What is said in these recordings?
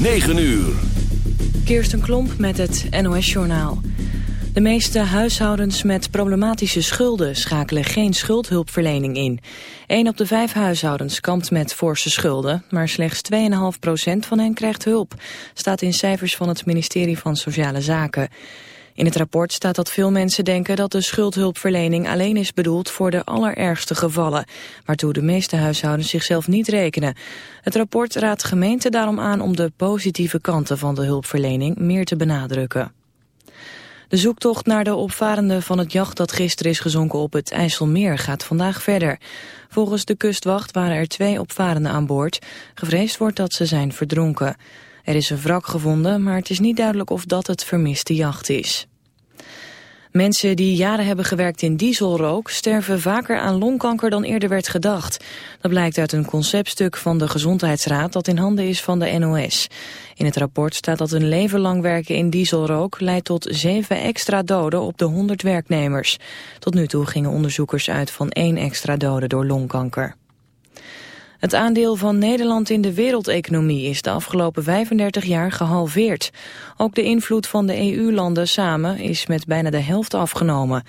9 uur. Kirsten Klomp met het NOS-journaal. De meeste huishoudens met problematische schulden schakelen geen schuldhulpverlening in. 1 op de vijf huishoudens kampt met forse schulden, maar slechts 2,5% van hen krijgt hulp, staat in cijfers van het ministerie van Sociale Zaken. In het rapport staat dat veel mensen denken dat de schuldhulpverlening alleen is bedoeld voor de allerergste gevallen, waartoe de meeste huishoudens zichzelf niet rekenen. Het rapport raadt gemeenten daarom aan om de positieve kanten van de hulpverlening meer te benadrukken. De zoektocht naar de opvarenden van het jacht dat gisteren is gezonken op het IJsselmeer gaat vandaag verder. Volgens de kustwacht waren er twee opvarenden aan boord. Gevreesd wordt dat ze zijn verdronken. Er is een wrak gevonden, maar het is niet duidelijk of dat het vermiste jacht is. Mensen die jaren hebben gewerkt in dieselrook sterven vaker aan longkanker dan eerder werd gedacht. Dat blijkt uit een conceptstuk van de Gezondheidsraad dat in handen is van de NOS. In het rapport staat dat een leven lang werken in dieselrook leidt tot zeven extra doden op de 100 werknemers. Tot nu toe gingen onderzoekers uit van één extra dode door longkanker. Het aandeel van Nederland in de wereldeconomie is de afgelopen 35 jaar gehalveerd. Ook de invloed van de EU-landen samen is met bijna de helft afgenomen.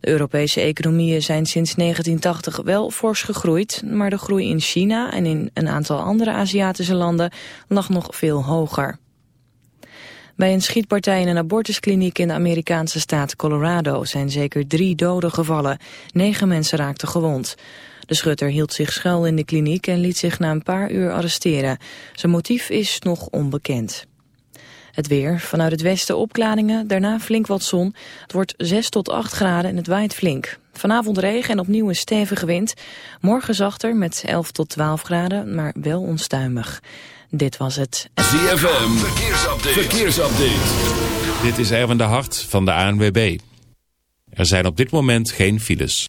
De Europese economieën zijn sinds 1980 wel fors gegroeid, maar de groei in China en in een aantal andere Aziatische landen lag nog veel hoger. Bij een schietpartij in een abortuskliniek in de Amerikaanse staat Colorado zijn zeker drie doden gevallen. Negen mensen raakten gewond. De schutter hield zich schuil in de kliniek en liet zich na een paar uur arresteren. Zijn motief is nog onbekend. Het weer, vanuit het westen opklaringen, daarna flink wat zon. Het wordt 6 tot 8 graden en het waait flink. Vanavond regen en opnieuw een stevige wind. Morgen zachter met 11 tot 12 graden, maar wel onstuimig. Dit was het. ZFM, verkeersupdate. verkeersupdate. Dit is Erwin de Hart van de ANWB. Er zijn op dit moment geen files.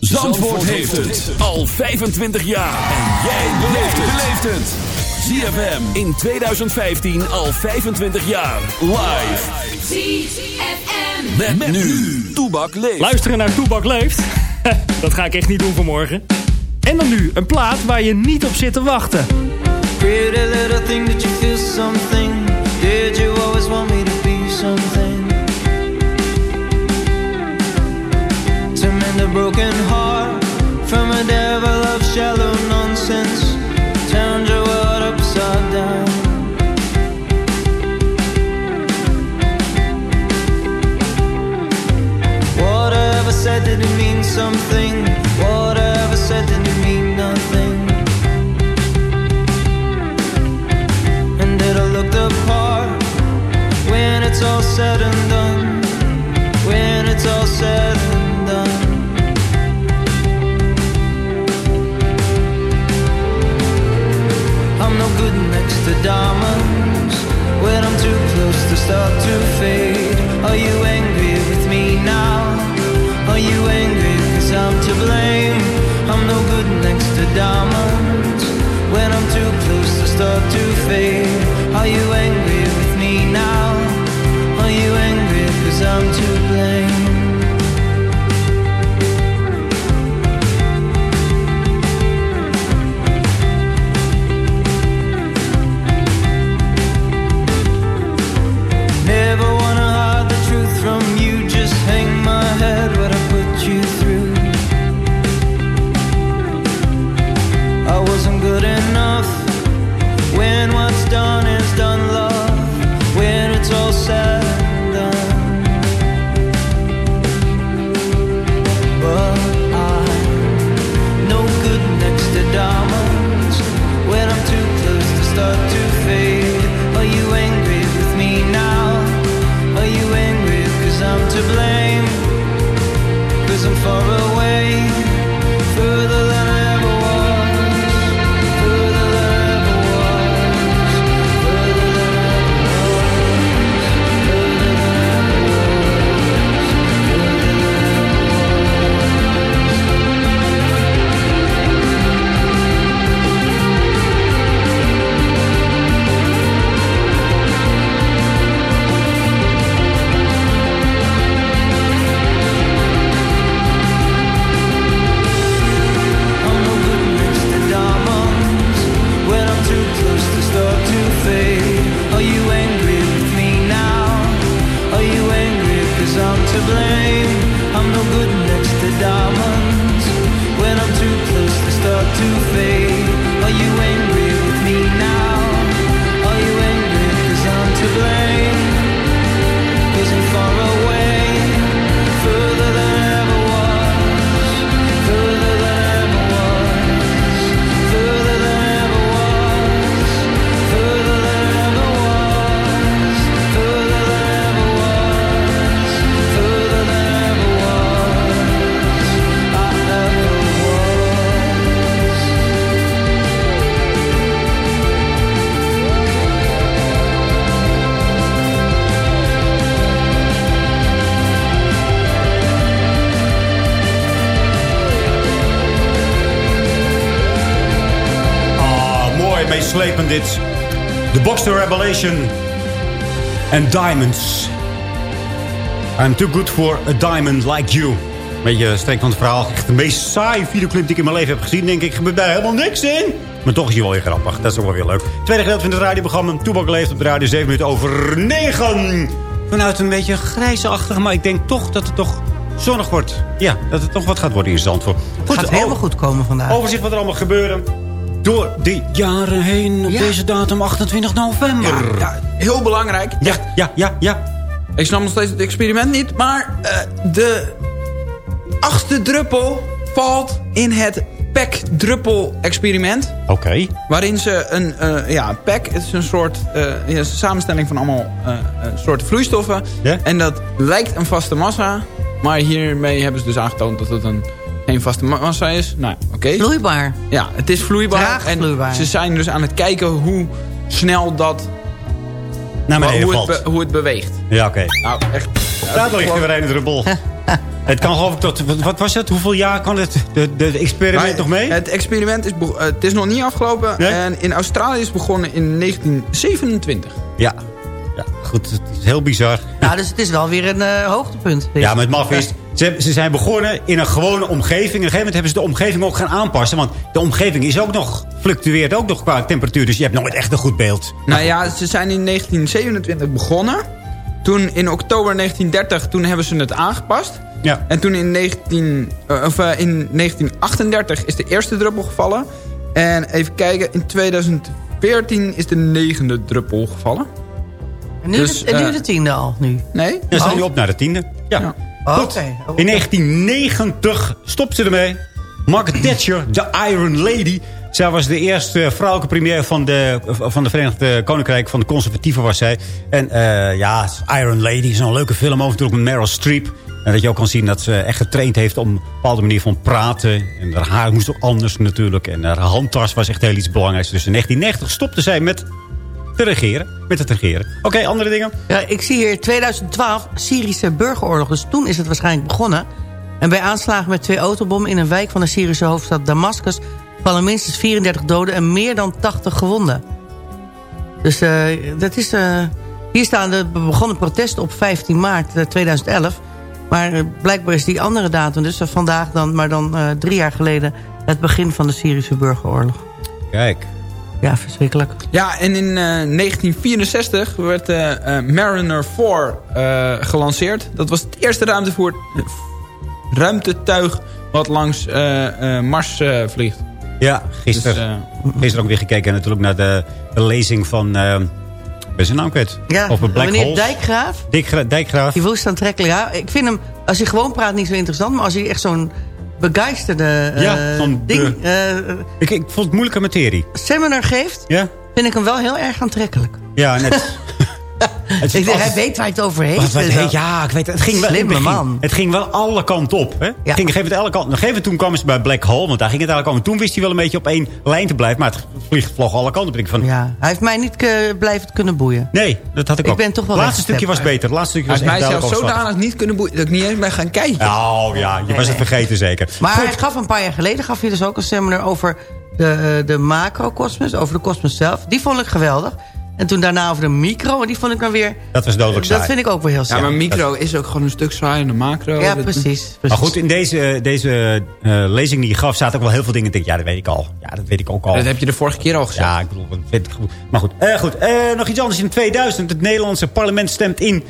Zandvoort heeft het al 25 jaar. En jij beleeft het. ZFM in 2015 al 25 jaar. Live. ZFM. Met, nu. Toebak leeft. Luisteren naar Toebak leeft? Dat ga ik echt niet doen vanmorgen. En dan nu, een plaat waar je niet op zit te wachten. Pretty little thing that you feel something. Did you always want me to be something? A broken heart from a devil of shallow nonsense. Boxer Revelation. En Diamonds. I'm too good for a diamond like you. Beetje streng van het verhaal. Echt de meest saaie videoclip die ik in mijn leven heb gezien. Denk ik, gebeurt daar helemaal niks in. Maar toch is hij wel weer grappig. Dat is ook wel weer leuk. Tweede gedeelte van het radioprogramma. Toebak leeft op de radio 7 minuten over 9. Vanuit een beetje grijsachtig. Maar ik denk toch dat het toch zonnig wordt. Ja, dat het toch wat gaat worden in Zandvoort. Het gaat helemaal goed komen vandaag. Overzicht wat er allemaal gebeurde. Door de jaren heen op Ja. deze datum 28 november. Ja, heel belangrijk. Ja, ja, ja, ja. Ik snap nog steeds het experiment niet. Maar eh, de achtste druppel valt in het PEC-druppel-experiment. Oké. Waarin ze een eh, ja, PEC, het is een soort eh, is een samenstelling van allemaal eh een soort vloeistoffen. Ja. En dat lijkt een vaste massa. Maar hiermee hebben ze dus aangetoond dat het een, geen vaste ma- massa is. Nou, oké. Vloeibaar. Ja, het is vloeibaar. Traag en vloeibaar. ze zijn dus aan het kijken hoe snel dat... Naar beneden hoe, valt. het be- hoe het beweegt. Ja, oké. Nou, echt... Daar ligt er weer een druppel. het kan geloof ik tot... Wat, was het? Hoeveel jaar kan het de, de, experiment Maar nog mee? Het experiment is, het is nog niet afgelopen. Nee? En in Australië is het begonnen in 1927. Ja. ja. Goed, het is heel bizar. Nou, dus het is wel weer een eh, hoogtepunt. Ja, maar het maf is... Ze, ze zijn begonnen in een gewone omgeving. En op een gegeven moment hebben ze de omgeving ook gaan aanpassen. Want de omgeving is ook nog, fluctueert ook nog qua temperatuur. Dus je hebt nooit echt een goed beeld. Nou ja, ze zijn in 1927 begonnen. Toen in oktober 1930 toen hebben ze het aangepast. Ja. En toen in, 19, eh, of, eh, in 1938 is de eerste druppel gevallen. En even kijken, in 2014 is de negende druppel gevallen. En nu, Dus, de, en nu eh, de tiende al, nu. Nee? Dan zijn Oh. nu op naar de tiende. Ja. Ja. Oh, Goed. Oh, In 1990 stopte ze ermee. Margaret Thatcher, de Iron Lady. Zij was de eerste vrouwelijke premier van de, van de Verenigde Koninkrijk. Van de conservatieven was zij. En eh, ja, Iron Lady is een leuke film over natuurlijk met Meryl Streep. En dat je ook kan zien dat ze echt getraind heeft om een bepaalde manier van praten. En haar haar moest ook anders natuurlijk. En haar handtas was echt heel iets belangrijks. Dus in 1990 stopte zij met te regeren. Met het regeren. Oké, andere dingen? Ja, ik zie hier 2012 Syrische burgeroorlog. Dus toen is het waarschijnlijk begonnen. En bij aanslagen met twee autobommen in een wijk van de Syrische hoofdstad Damascus... vallen minstens 34 doden en meer dan 80 gewonden. Dus eh, dat is... eh, hier staan de begonnen protesten op 15 maart eh, 2011. Maar eh, blijkbaar is die andere datum, dus vandaag dan... maar dan drie jaar geleden het begin van de Syrische burgeroorlog. Kijk. Ja, verschrikkelijk. Ja, en in eh, 1964 werd eh, eh, Mariner 4 eh, gelanceerd. Dat was het eerste ruimtevoer, ruimtetuig wat langs eh, eh, Mars eh, vliegt. Ja, gisteren, Dus, eh, gisteren ook weer gekeken natuurlijk naar de, de lezing van... wat is zijn naam kwijt? Ja, Over Black meneer Holes. Dijkgraaf... Dijkgraaf. Die woest aantrekkelijk. Ja, ik vind hem, als hij gewoon praat, niet zo interessant. Maar als hij echt zo'n begeisterde eh, Ja, ding, eh, Ik, ik vond het moeilijke materie. seminar geeft... Ja? vind ik hem wel heel erg aantrekkelijk. Ja, net. Het Ik, hij weet waar hij het over heeft. Wat, ja, ik weet het. Het ging wel, het Slimme man. Het ging wel alle kanten op. Hè? Het ging gegeven moment alle gegeven moment toen kwamen ze bij Black Hole. Want daar ging het eigenlijk om. En toen wist hij wel een beetje op één lijn te blijven. Maar het vliegt vlog alle kanten op. Ik van, Ja, hij heeft mij niet blijven kunnen boeien. Nee, dat had ik, Ik ook. ben toch wel Het laatste stukje was beter. Het laatste stukje Hij was heeft echt mij zelfs zodanig niet kunnen boeien dat ik niet eens ben gaan kijken. Oh ja, je was het vergeten zeker. Maar Goed. hij gaf een paar jaar geleden gaf hij dus ook een seminar over de, eh, de macrocosmos, over de kosmos zelf. Die vond ik geweldig. En toen daarna over de micro. En die vond ik dan weer... Dat was dodelijk Dat saai. vind ik ook wel heel Ja, saai. maar micro is ook gewoon een stuk saaier dan macro. Ja, Dat- precies, precies. Maar goed, in deze, deze eh, lezing die je gaf... zaten ook wel heel veel dingen. Ik denk, ja, dat weet ik al. Ja, dat weet ik ook al. Dat heb je de vorige keer al gezegd. Ja, ik bedoel, dat vind ik goed. Maar goed, eh, goed eh, nog iets anders. In 2000, het Nederlandse parlement stemt in...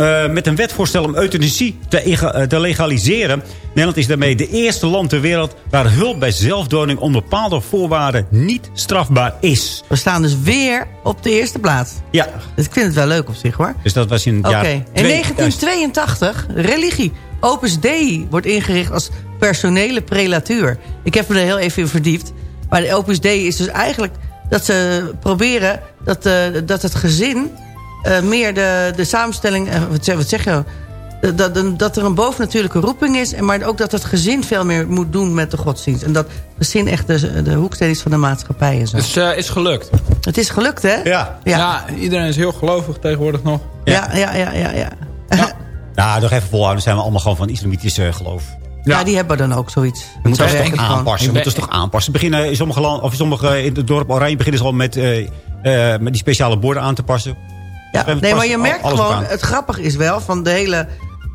eh, met een wetvoorstel om euthanasie te, eh, te legaliseren. Nederland is daarmee de eerste land ter wereld... waar hulp bij zelfdoding onder bepaalde voorwaarden niet strafbaar is. We staan dus weer op de eerste plaats. Ja, Dus ik vind het wel leuk op zich hoor. dus dat was in het Oké. jaar In 2000. 1982, religie. Opus Dei wordt ingericht als personele prelatuur. Ik heb me er heel even in verdiept. Maar de Opus Dei is dus eigenlijk dat ze proberen... dat, eh, dat het gezin eh, meer de, de samenstelling... eh, wat, zeg, wat zeg je? Dat, dat, er een bovennatuurlijke roeping is... en maar ook dat het gezin veel meer moet doen met de godsdienst. En dat het gezin echt de, de hoeksteen is van de maatschappij en zo. Dus eh, is gelukt. het is gelukt, hè? Ja. Ja. Ja, iedereen is heel gelovig tegenwoordig nog. ja, ja, ja, ja. ja. Nou, nog even volhouden. Dan zijn we allemaal gewoon van islamitisch eh, geloof. Ja, die hebben dan ook zoiets. We moeten werkt toch aanpassen. We moeten ons toch aanpassen. Beginnen in sommige landen, of in sommige in het dorp Oranje beginnen ze al met, eh, eh, met die speciale borden aan te passen. Ja, nee, maar je merkt gewoon, aan. het grappige is wel van de hele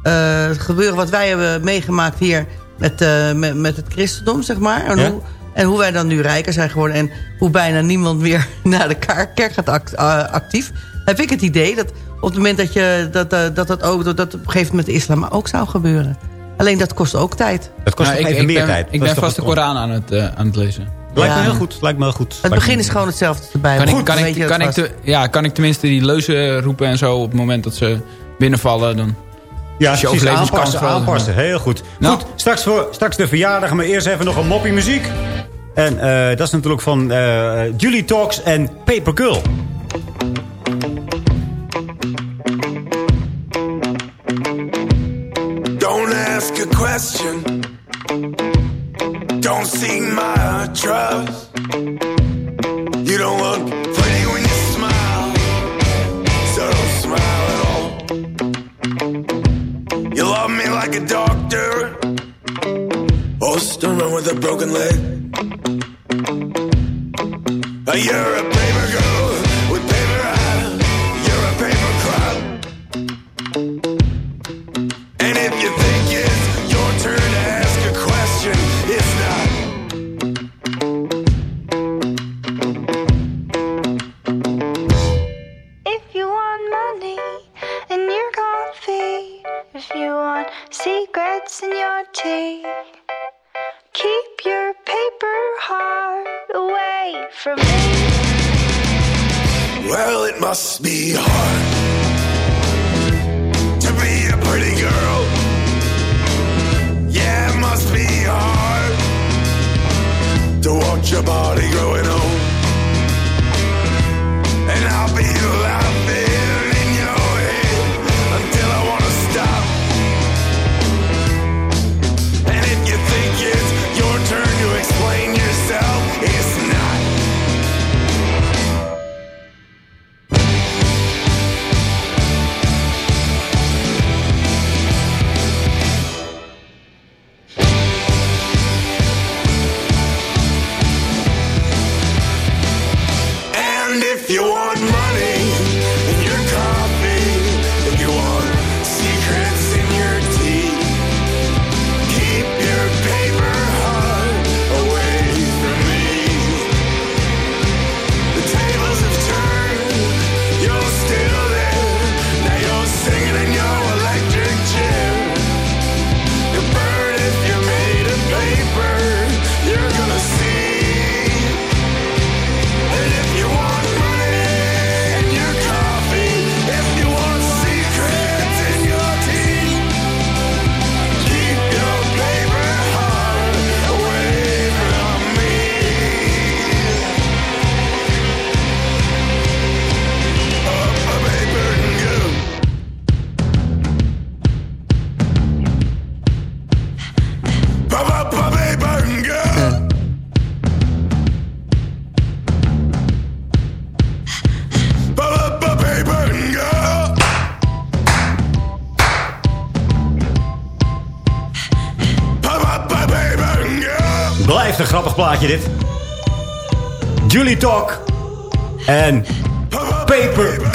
eh, gebeuren wat wij hebben meegemaakt hier met, eh, met, met het christendom, zeg maar. En, Ja. hoe, en hoe wij dan nu rijker zijn geworden en hoe bijna niemand meer naar de kerk gaat act- eh, actief. Heb ik het idee dat op het moment dat je dat, dat, dat, ook, dat, dat op een gegeven moment met de islam ook zou gebeuren. Alleen dat kost ook tijd. Dat kost Nou, ik, even ik meer ben, tijd. Ik Dat ben vast de Koran aan het, aan het lezen. Lijkt me heel goed. Lijkt me heel goed. Het begin is gewoon hetzelfde Bijbel. Kan, ik, kan, ik, kan, ik het te- ja, kan ik tenminste die leuzen roepen en zo op het moment dat ze binnenvallen? Dan... Ja, je precies. Aanpassen, aanpassen. Heel goed. Nou. Goed, straks, voor, straks de verjaardag. Maar eerst even nog een moppie muziek. En eh, dat is natuurlijk van eh, Julie Talks en Paper Girl. Don't ask a question. Don't seek my trust. You don't look pretty when you smile. So don't smile at all. You love me like a doctor. Or stoner with a broken leg. You're a paper girl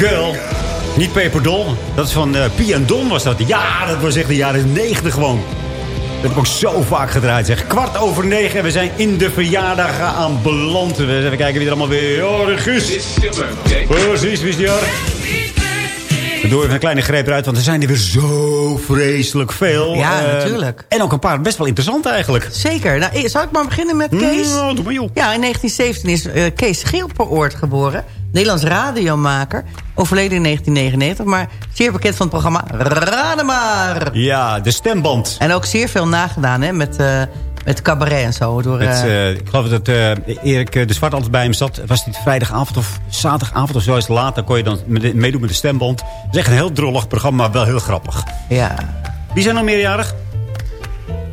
Girl. Niet Paper Doll. Dat is van eh Pia en Don was dat. Ja, dat was echt de jaren 90 gewoon. Dat heb ik ook zo vaak gedraaid. Zeg. Kwart over negen en we zijn in de verjaardag aanbeland. We even kijken wie er allemaal weer jarig is. Precies, wie is die doen even een kleine greep eruit, want er zijn er weer zo vreselijk veel. Ja, Eh, natuurlijk. En ook een paar best wel interessant eigenlijk. Zeker. Nou, eh, zal ik maar beginnen met Kees? Nou, doe maar joh. Ja, in 1917 is eh, Kees Geelperoort geboren. Nederlands radiomaker. Overleden in 1999, maar zeer bekend van het programma Raden maar. Ja, de stemband. En ook zeer veel nagedaan hè, met, eh, met cabaret en zo. Door, Met, eh, eh, ik geloof dat Erik de Zwart altijd bij hem zat. Was het vrijdagavond of zaterdagavond of zo is later. kon je dan meedoen met de stemband. Het is echt een heel drollig programma, maar wel heel grappig. ja. Wie zijn nog meerjarig?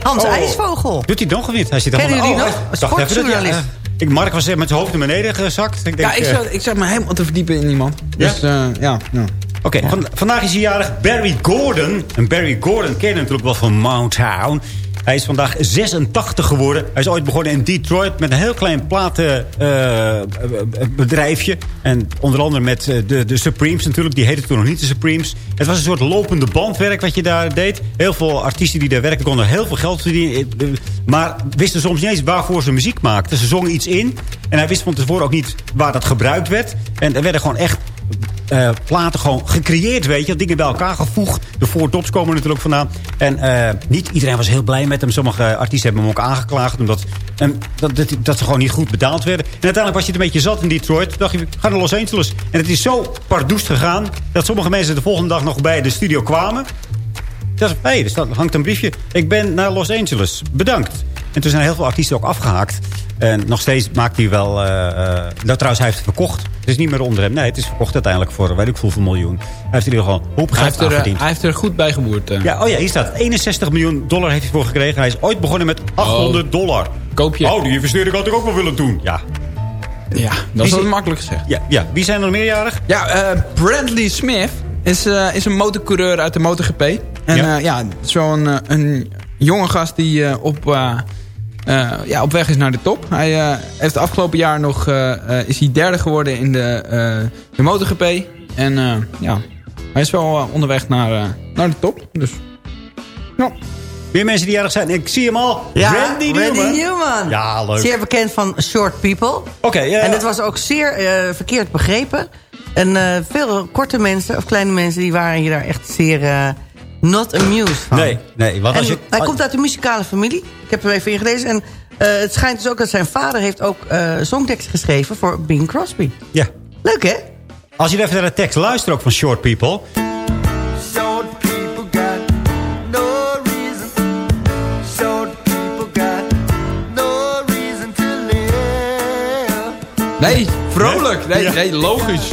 Hans Oh. IJsvogel. Doet hij nog of niet? Hij zit Kennen jullie oh, nog? Sportjournalist. Eh, ik, Mark was met zijn hoofd naar beneden gezakt. Ik denk, Ja, ik eh, zat, ik zat me helemaal te verdiepen in iemand. Ja? Dus eh, ja, ja. Oké, van- vandaag is hij jarig Barry Gordon. En Barry Gordon ken je natuurlijk wel van Motown. Hij is vandaag 86 geworden. Hij is ooit begonnen in Detroit met een heel klein platenbedrijfje. en onder andere met eh, de, de Supremes natuurlijk. Die heette toen nog niet de Supremes. Het was een soort lopende bandwerk wat je daar deed. Heel veel artiesten die daar werkten konden heel veel geld verdienen. Eh, Maar wisten soms niet eens waarvoor ze muziek maakten. Ze zongen iets in. En hij wist van tevoren ook niet waar dat gebruikt werd. En er werden gewoon echt eh, platen gewoon gecreëerd, weet je. Dingen bij elkaar gevoegd. De Four Tops komen natuurlijk vandaan. En eh, niet iedereen was heel blij met hem. Sommige artiesten hebben hem ook aangeklaagd. Omdat eh, dat, dat, dat ze gewoon niet goed betaald werden. En uiteindelijk was je het een beetje zat in Detroit. Dacht je, ga naar Los Angeles. En het is zo pardoest gegaan... dat sommige mensen de volgende dag nog bij de studio kwamen. Dat hé, hey, er hangt een briefje. Ik ben naar Los Angeles. Bedankt. En toen zijn heel veel artiesten ook afgehaakt. En nog steeds maakt hij wel... eh, eh, nou, trouwens, hij heeft het verkocht. Het is niet meer onder hem. Nee, het is verkocht uiteindelijk voor, weet ik hoeveel miljoen. Hij heeft in ieder geval hoop Hij, geld heeft er, eh, hij heeft er goed bij geboerd. Ja, oh ja, hier staat 61 miljoen dollar heeft hij voor gekregen. Hij is ooit begonnen met 800 dollar. Koop je. Oh, die investering had ik ook wel willen doen. Ja, Ja, dat is wel makkelijk gezegd. ja, ja. Wie zijn er meerjarig? Ja, eh, Bradley Smith is, is een motorcoureur uit de MotoGP. En Ja. ja, zo'n een jonge gast die op, eh, ja, op weg is naar de top. Hij eh, heeft het afgelopen jaar nog eh, eh, is hij derde geworden in de, eh, de MotoGP. En eh, ja, hij is wel onderweg naar, eh, naar de top. Dus ja. Meer mensen die jarig zijn. Ik zie hem al. Ja, Randy Newman. Newman. Ja, leuk. Zeer bekend van Short People. Oké, ja. En dit was ook zeer eh, verkeerd begrepen. En eh, veel korte mensen, of kleine mensen, die waren hier daar echt zeer eh, not amused van. Nee, nee. Want En als je, hij komt uit een muzikale familie. Ik heb hem even ingelezen. En eh, het schijnt dus ook dat zijn vader heeft ook eh songteksten geschreven voor Bing Crosby. Ja. Leuk, hè? Als je even naar de tekst luistert ook van Short People. Short people got no reason. Short people got no reason to live. Nee, vrolijk. Nee, Ja. nee logisch.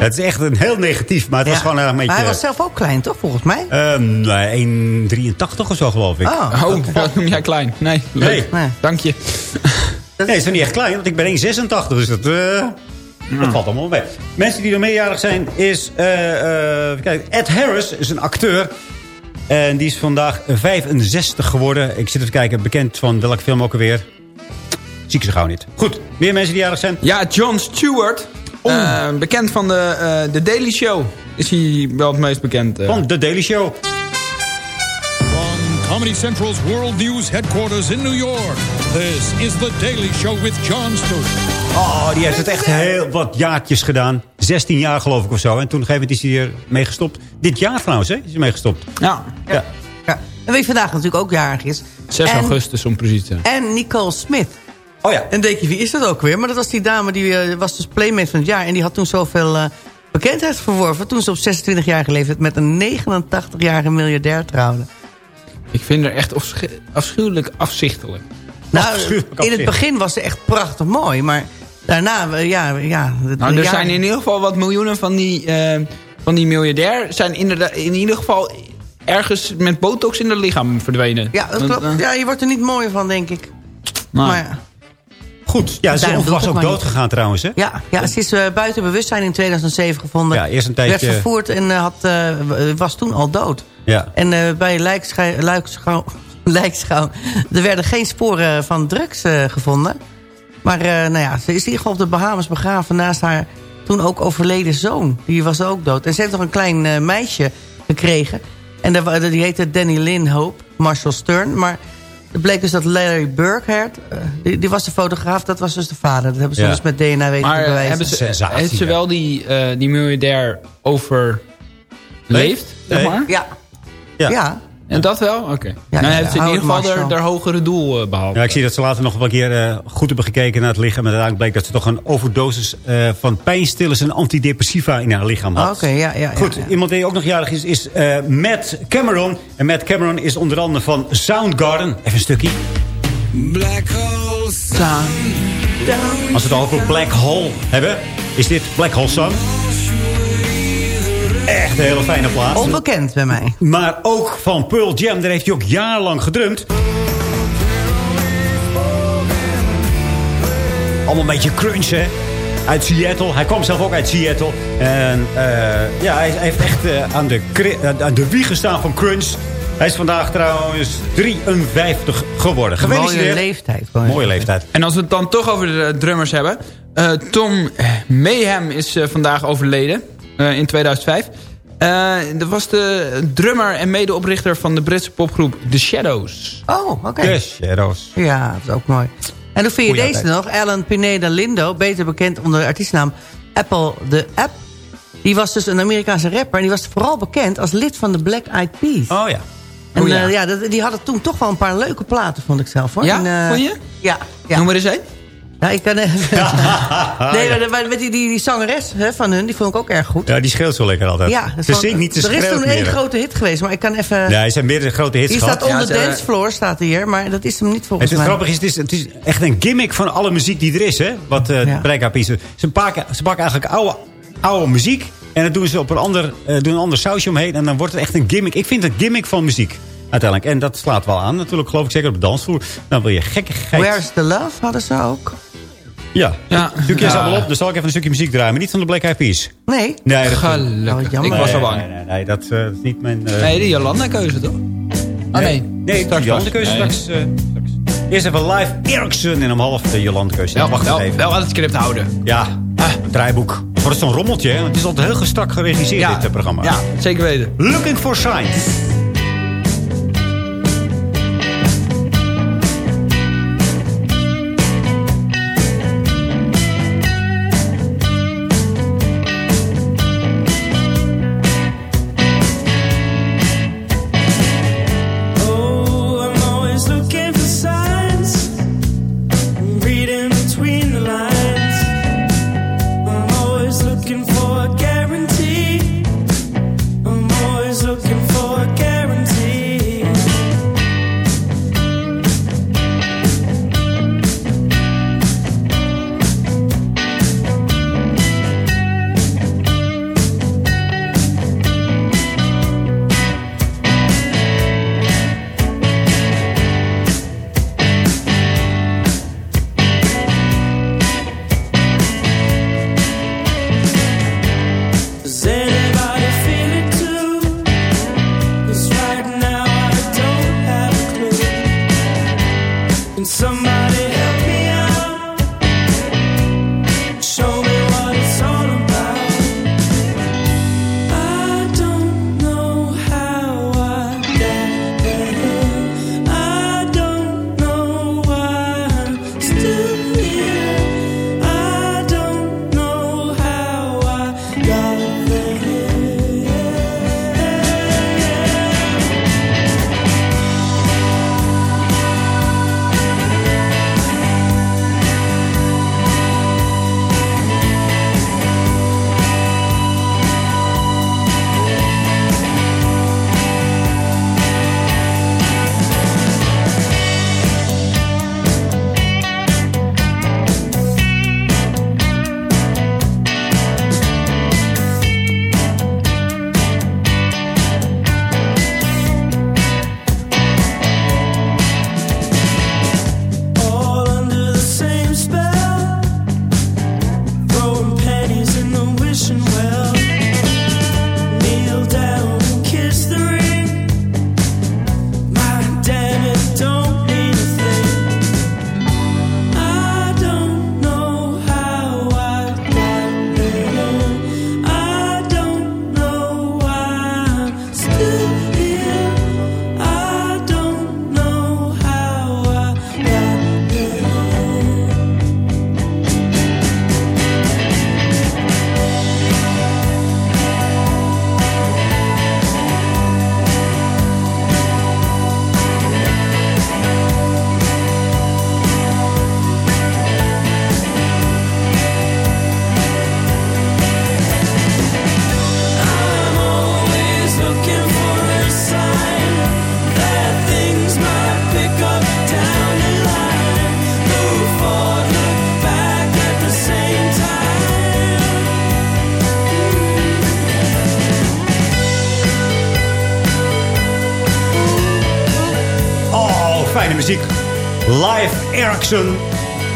Het is echt een heel negatief, maar het was gewoon een beetje... Maar hij was zelf ook klein, toch, volgens mij? Ehm, nee, 1,83 of zo geloof ik. Oh, Oh, dat noem jij klein. Nee, leuk. Nee. Nee. Dank je. Nee, het is toch niet echt klein, want ik ben 1,86. Dus dat, eh, dat valt allemaal mee. Mensen die er meerjarig zijn is... eh, eh, kijk, Ed Harris is een acteur. En die is vandaag 65 geworden. Ik zit even kijken, bekend van welke film ook alweer. Zie ik ze gauw niet. Goed, meer mensen die jarig zijn? Ja, Jon Stewart. Eh, bekend van de, eh, de Daily Show. Is hij wel het meest bekend. eh. Van The Daily Show. From Comedy Central's World News headquarters in New York, this is The Daily Show with Jon Stewart. Oh, die heeft het echt heel wat jaartjes gedaan. 16 jaar geloof ik of zo. En toen op een gegeven moment is hij er mee gestopt. Dit jaar trouwens, hè? Is hij mee gestopt. Ja, Ja. Ja. En wie vandaag natuurlijk ook jarig is. 6 En- augustus om precies te zijn. En Nicole Smith. Oh ja. En denk je, wie is dat ook weer? Maar dat was die dame, die eh, was dus playmate van het jaar. En die had toen zoveel eh, bekendheid verworven. Toen ze op 26-jarige leeftijd met een 89-jarige miljardair trouwde. Ik vind haar echt afschu- afschuwelijk afzichtelijk. Nou, Afschuwelijk in het begin was ze echt prachtig mooi. Maar daarna, eh, ja... ja Nou, er zijn in ieder geval wat miljoenen van die, van die miljardair... zijn inderdaad, in ieder geval ergens met botox in het lichaam verdwenen. Ja, dat klopt. Ja, je wordt er niet mooier van, denk ik. nou, Maar ja. Goed. Ja, ze was ook dood gegaan trouwens, hè? Ja, ja, ze is eh, buiten bewustzijn in 2007 gevonden. Ja, eerst een tijdje- Werd vervoerd en eh, had, eh, was toen al dood. Ja. En bij lijkschouw, lijkschouw, er werden geen sporen van drugs gevonden. Maar nou ja, ze is in ieder geval op de Bahamas begraven naast haar toen ook overleden zoon. Die was ook dood. En ze heeft nog een klein meisje gekregen. En die heette Danny Lynn Hope, Marshall Stern. Maar het bleek dus dat Larry Burkhardt, eh, die, die was de fotograaf, dat was dus de vader. Dat hebben ze Ja. dus met DNA weten Maar te eh, bewijzen. hebben ze, Sensatie, heeft ze wel die, eh, die miljardair overleefd, zeg Nee. maar? Ja. Ja. ja. En dat wel? Oké. Ja, nou ja, heeft ze in ieder geval haar, hogere doel eh, behaald. Ja, ik zie dat ze later nog wel een keer eh, goed hebben gekeken naar het lichaam. En uiteindelijk bleek dat ze toch een overdosis eh, van pijnstillers en antidepressiva in haar lichaam had. Oké, ja, ja, Goed, ja, ja. iemand die ook nog jarig is, is eh, Matt Cameron. En Matt Cameron is onder andere van Soundgarden. Even een stukje. Black hole sun. Als we het al over Black Hole hebben, is dit Black Hole Sun. Echt een hele fijne plaats. Onbekend bij mij. Maar ook van Pearl Jam, daar heeft hij ook jarenlang gedrumd. Allemaal een beetje crunch, hè? Uit Seattle. Hij kwam zelf ook uit Seattle. En eh, ja, hij, hij heeft echt eh, aan, de, eh, aan de wieg gestaan van crunch. Hij is vandaag trouwens 53 geworden. Mooie leeftijd. Mooie leeftijd. En als we het dan toch over de drummers hebben. eh, Tom Mayhem is vandaag overleden. Eh, in 2005. Eh, dat was de drummer en medeoprichter van de Britse popgroep The Shadows. Oh, oké. De Shadows. Ja, dat is ook mooi. En hoe vind je Goeie deze tijd. nog? Alan Pineda Lindo, beter bekend onder de artiestennaam Apple the App. Die was dus een Amerikaanse rapper. En die was vooral bekend als lid van de Black Eyed Peas. Oh ja. En ja. eh, ja, die hadden toen toch wel een paar leuke platen, vond ik zelf. Hoor. Ja, En, vond je? Ja. ja. Noem maar eens één. Ja, ik kan even... nee, maar, maar met die, die, die zangeres hè, van hun, die vond ik ook erg goed. Ja, die scheelt zo lekker altijd. Ja, is ze zingt niet, ze Er is toen één grote hit geweest, maar ik kan even... Ja, hij zijn meerdere grote hits Hier staat onder Ja, ze- dancefloor, staat hier, maar dat is hem niet Het, volgens is mij. grappig is, het is, het is echt een gimmick van alle muziek die er is, hè? Wat eh Ja. Doen. Ze pakken, ze pakken eigenlijk oude, oude muziek en dat doen ze op een ander, eh, doen een ander sausje omheen en dan wordt het echt een gimmick. Ik vind het gimmick van muziek, uiteindelijk. En dat slaat wel aan, natuurlijk, geloof ik, zeker op de dansvloer. Dan wil je gekkigheid. Where's the Love hadden ze ook. Ja, Ja. het stukje is Ja. al op, dan zal ik even een stukje muziek draaien, maar niet van de Black Eyed Peas. Nee. Nee, dat, Gelukkig. Oh, jammer. ik was al bang. Nee, nee, nee, dat, eh, dat is niet mijn... eh, Nee, de Jolanda-keuze toch? Oh nee. Nee, Straks Jolande pas. keuze Nee. straks, eh, straks. Eerst even live Ericsson en om half de Jolande keuze. Wel, wacht wel, even. wel aan het script houden. Ja, een draaiboek. Voor zo'n rommeltje, hè? Want het is altijd heel gestrak geregisseerd, dit programma. Ja, zeker weten. Looking for signs.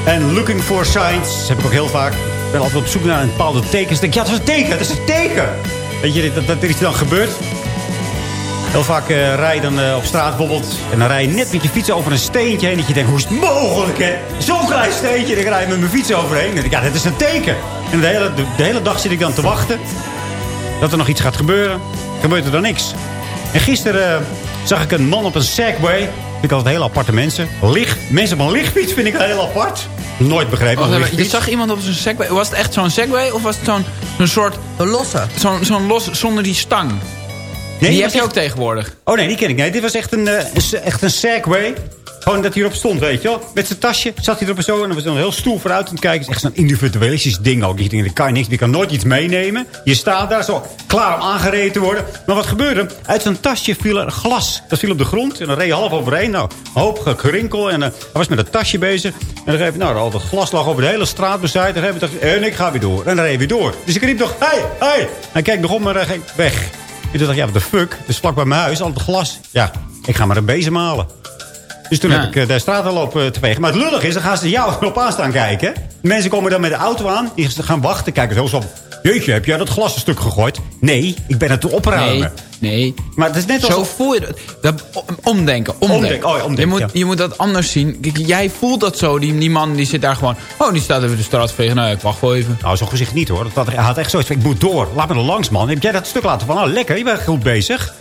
En Looking for Signs. Dat heb ik ook heel vaak. Ik ben altijd op zoek naar een bepaalde tekens. Dan denk ik, ja, dat is een teken, dat is een teken. Weet je, dat, dat er iets dan gebeurt. Heel vaak eh rij je dan eh, op straat bijvoorbeeld. En dan rij je net met je fiets over een steentje heen. Dat je denkt, hoe is het mogelijk hè? Zo'n klein steentje. Dan rij je met mijn fiets overheen. En dan denk ik, ja, dat is een teken. En de hele, de, de hele dag zit ik dan te wachten. Dat er nog iets gaat gebeuren. Gebeurt er dan niks. En gisteren eh, zag ik een man op een Segway. Vind ik altijd heel aparte mensen. Licht, mensen op een lichtfiets vind ik heel apart. Nooit begrepen. Je zag iemand op zijn segway. Was het echt zo'n segway of was het zo'n zo'n soort... Een losse. Zo'n zo'n los, zonder die stang? die die heb je echt- ook tegenwoordig. Oh nee, die ken ik niet. Dit was echt een, eh, se- echt een Segway. Gewoon dat hij erop stond, weet je wel. Met zijn tasje zat hij erop zo. En dan was hij dan heel stoel vooruit aan het kijken. Het is echt zo'n individualistisch ding ook. Denkt, daar kan je niks. Je kan nooit iets meenemen. Je staat daar zo klaar om aangereden te worden. Maar wat gebeurde? Uit zijn tasje viel er glas. Dat viel op de grond. En dan reed je half overheen. Nou, een hoop gekrinkel. En eh, hij was met het tasje bezig. En dan reed nou, al dat glas lag over de hele straat bezaaid. En dacht en ik ga weer door. En dan reed hij weer door. Dus ik riep nog, hey, hey. Hij kijkt nog om en dan ging weg. En toen dacht ja, wat de fuck. Is vlak bij mijn huis, al het glas. Ja, ik ga maar een bezem halen. Dus toen Ja. heb ik eh, de straat al lopen te vegen. Maar het lullig is, dan gaan ze jou erop aan staan kijken. Mensen komen dan met de auto aan. Die gaan wachten. Kijken zo zo. Jeetje, heb jij dat glas een stuk gegooid? Nee, ik ben het opruimen. Nee, nee. Maar het is net als... Zo voel je dat. dat om- omdenken, omdenken. Omdenken, oh ja, omdenken, je, moet, ja. je moet dat anders zien. Kijk, jij voelt dat zo. Die, die man die zit daar gewoon... Oh, die staat even de straat vegen. Nou, ik wacht wel even. Nou, zo'n gezicht niet hoor. Dat, hij had echt zoiets van, ik moet door. Laat me er langs, man. Heb jij dat stuk laten van? Nou, lekker, je bent goed bezig.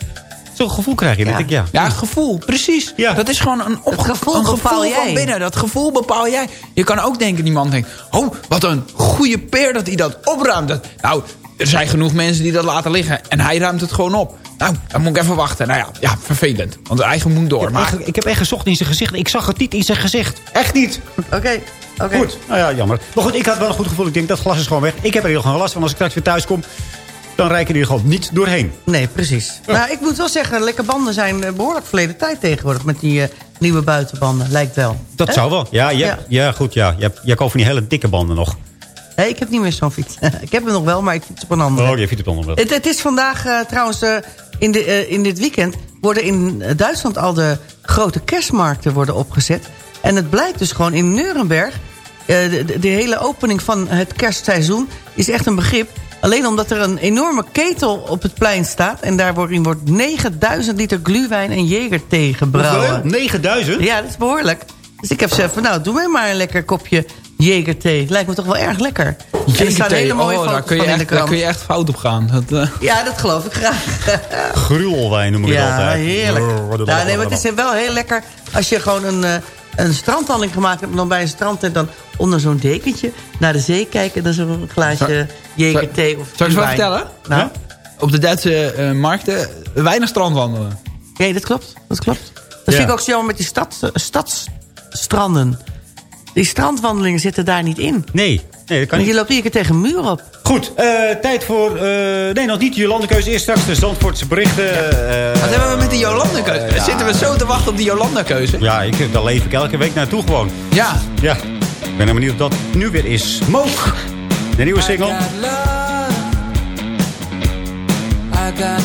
Zo'n gevoel krijg je. Denk ik, ja. Ja, gevoel, precies. Ja. Dat is gewoon een, op, Het gevoel een gevoel jij. van binnen. Dat gevoel bepaal jij. Je kan ook denken, die man denkt... Oh, wat een goede peer dat hij dat opruimt. Dat, nou, er zijn genoeg mensen die dat laten liggen. En hij ruimt het gewoon op. Nou, dan moet ik even wachten. Nou ja, ja vervelend. Want de eigen moet door. Ik, Maar heb echt, ik heb echt gezocht in zijn gezicht. Ik zag het niet in zijn gezicht. Echt niet. Oké, oké. Goed. Nou ja, jammer. Maar goed, ik had wel een goed gevoel. Ik denk, dat glas is gewoon weg. Ik heb er heel geen last van. Als ik straks weer thuis kom, dan rijken die er gewoon niet doorheen. Nee, precies. Nou, ik moet wel zeggen, lekker banden zijn eh, behoorlijk verleden tijd tegenwoordig... met die eh, nieuwe buitenbanden, lijkt wel. Dat zou wel. Ja, je hebt- ja. goed. Ja. Je, hebt, je koopt van die hele dikke banden nog. Nee, ik heb niet meer zo'n fiets. ik heb hem nog wel, maar ik fiets op een andere. Oh, die fiets op de andere. Het, het is vandaag eh, trouwens, in, de, in dit weekend... worden in Duitsland al de grote kerstmarkten worden opgezet. En het blijkt dus gewoon in Nuremberg... de hele opening van het kerstseizoen is echt een begrip. Alleen omdat er een enorme ketel op het plein staat... en daarin wordt 9000 liter gluwijn en jegerthee gebrouwen. Hoeveel? 9000? Ja, dat is behoorlijk. Dus ik heb gezegd van, nou, doe mij maar een lekker kopje jegerthee. Lijkt me toch wel erg lekker. Er mooie oh, daar kun, je echt, daar kun je echt fout op gaan. Dat, eh, Ja, dat geloof ik graag. Gruwelwijn noem ik het Ja, altijd. heerlijk. Brrr, Ja, nee, maar het is wel heel lekker als je gewoon een, eh, een strandwandeling gemaakt hebt... en dan bij een strand en dan onder zo'n dekentje naar de zee kijken... en dan zo'n glaasje jegerthee of Zal ik je wat wijn. vertellen? Nou, Op de Duitse eh, markten weinig strandwandelen. nee, dat klopt. Dat klopt. Dat Ja. vind ik ook zo jammer met die stad, stadsstranden. Die strandwandelingen zitten daar niet in. Nee, nee, dat kan niet. je loopt iedere keer tegen een muur op. Goed, eh, tijd voor... eh, nee, nog niet de Jolandekeuze. Eerst straks de Zandvoortse berichten. eh, Wat hebben we met die Jolanda-keuze? Zitten we zo te wachten op die Jolanda-keuze? ja, ik, daar leef ik elke week naartoe gewoon. Ja. Ja, ik ben helemaal benieuwd of dat nu weer is. Smoke, de nieuwe single. I got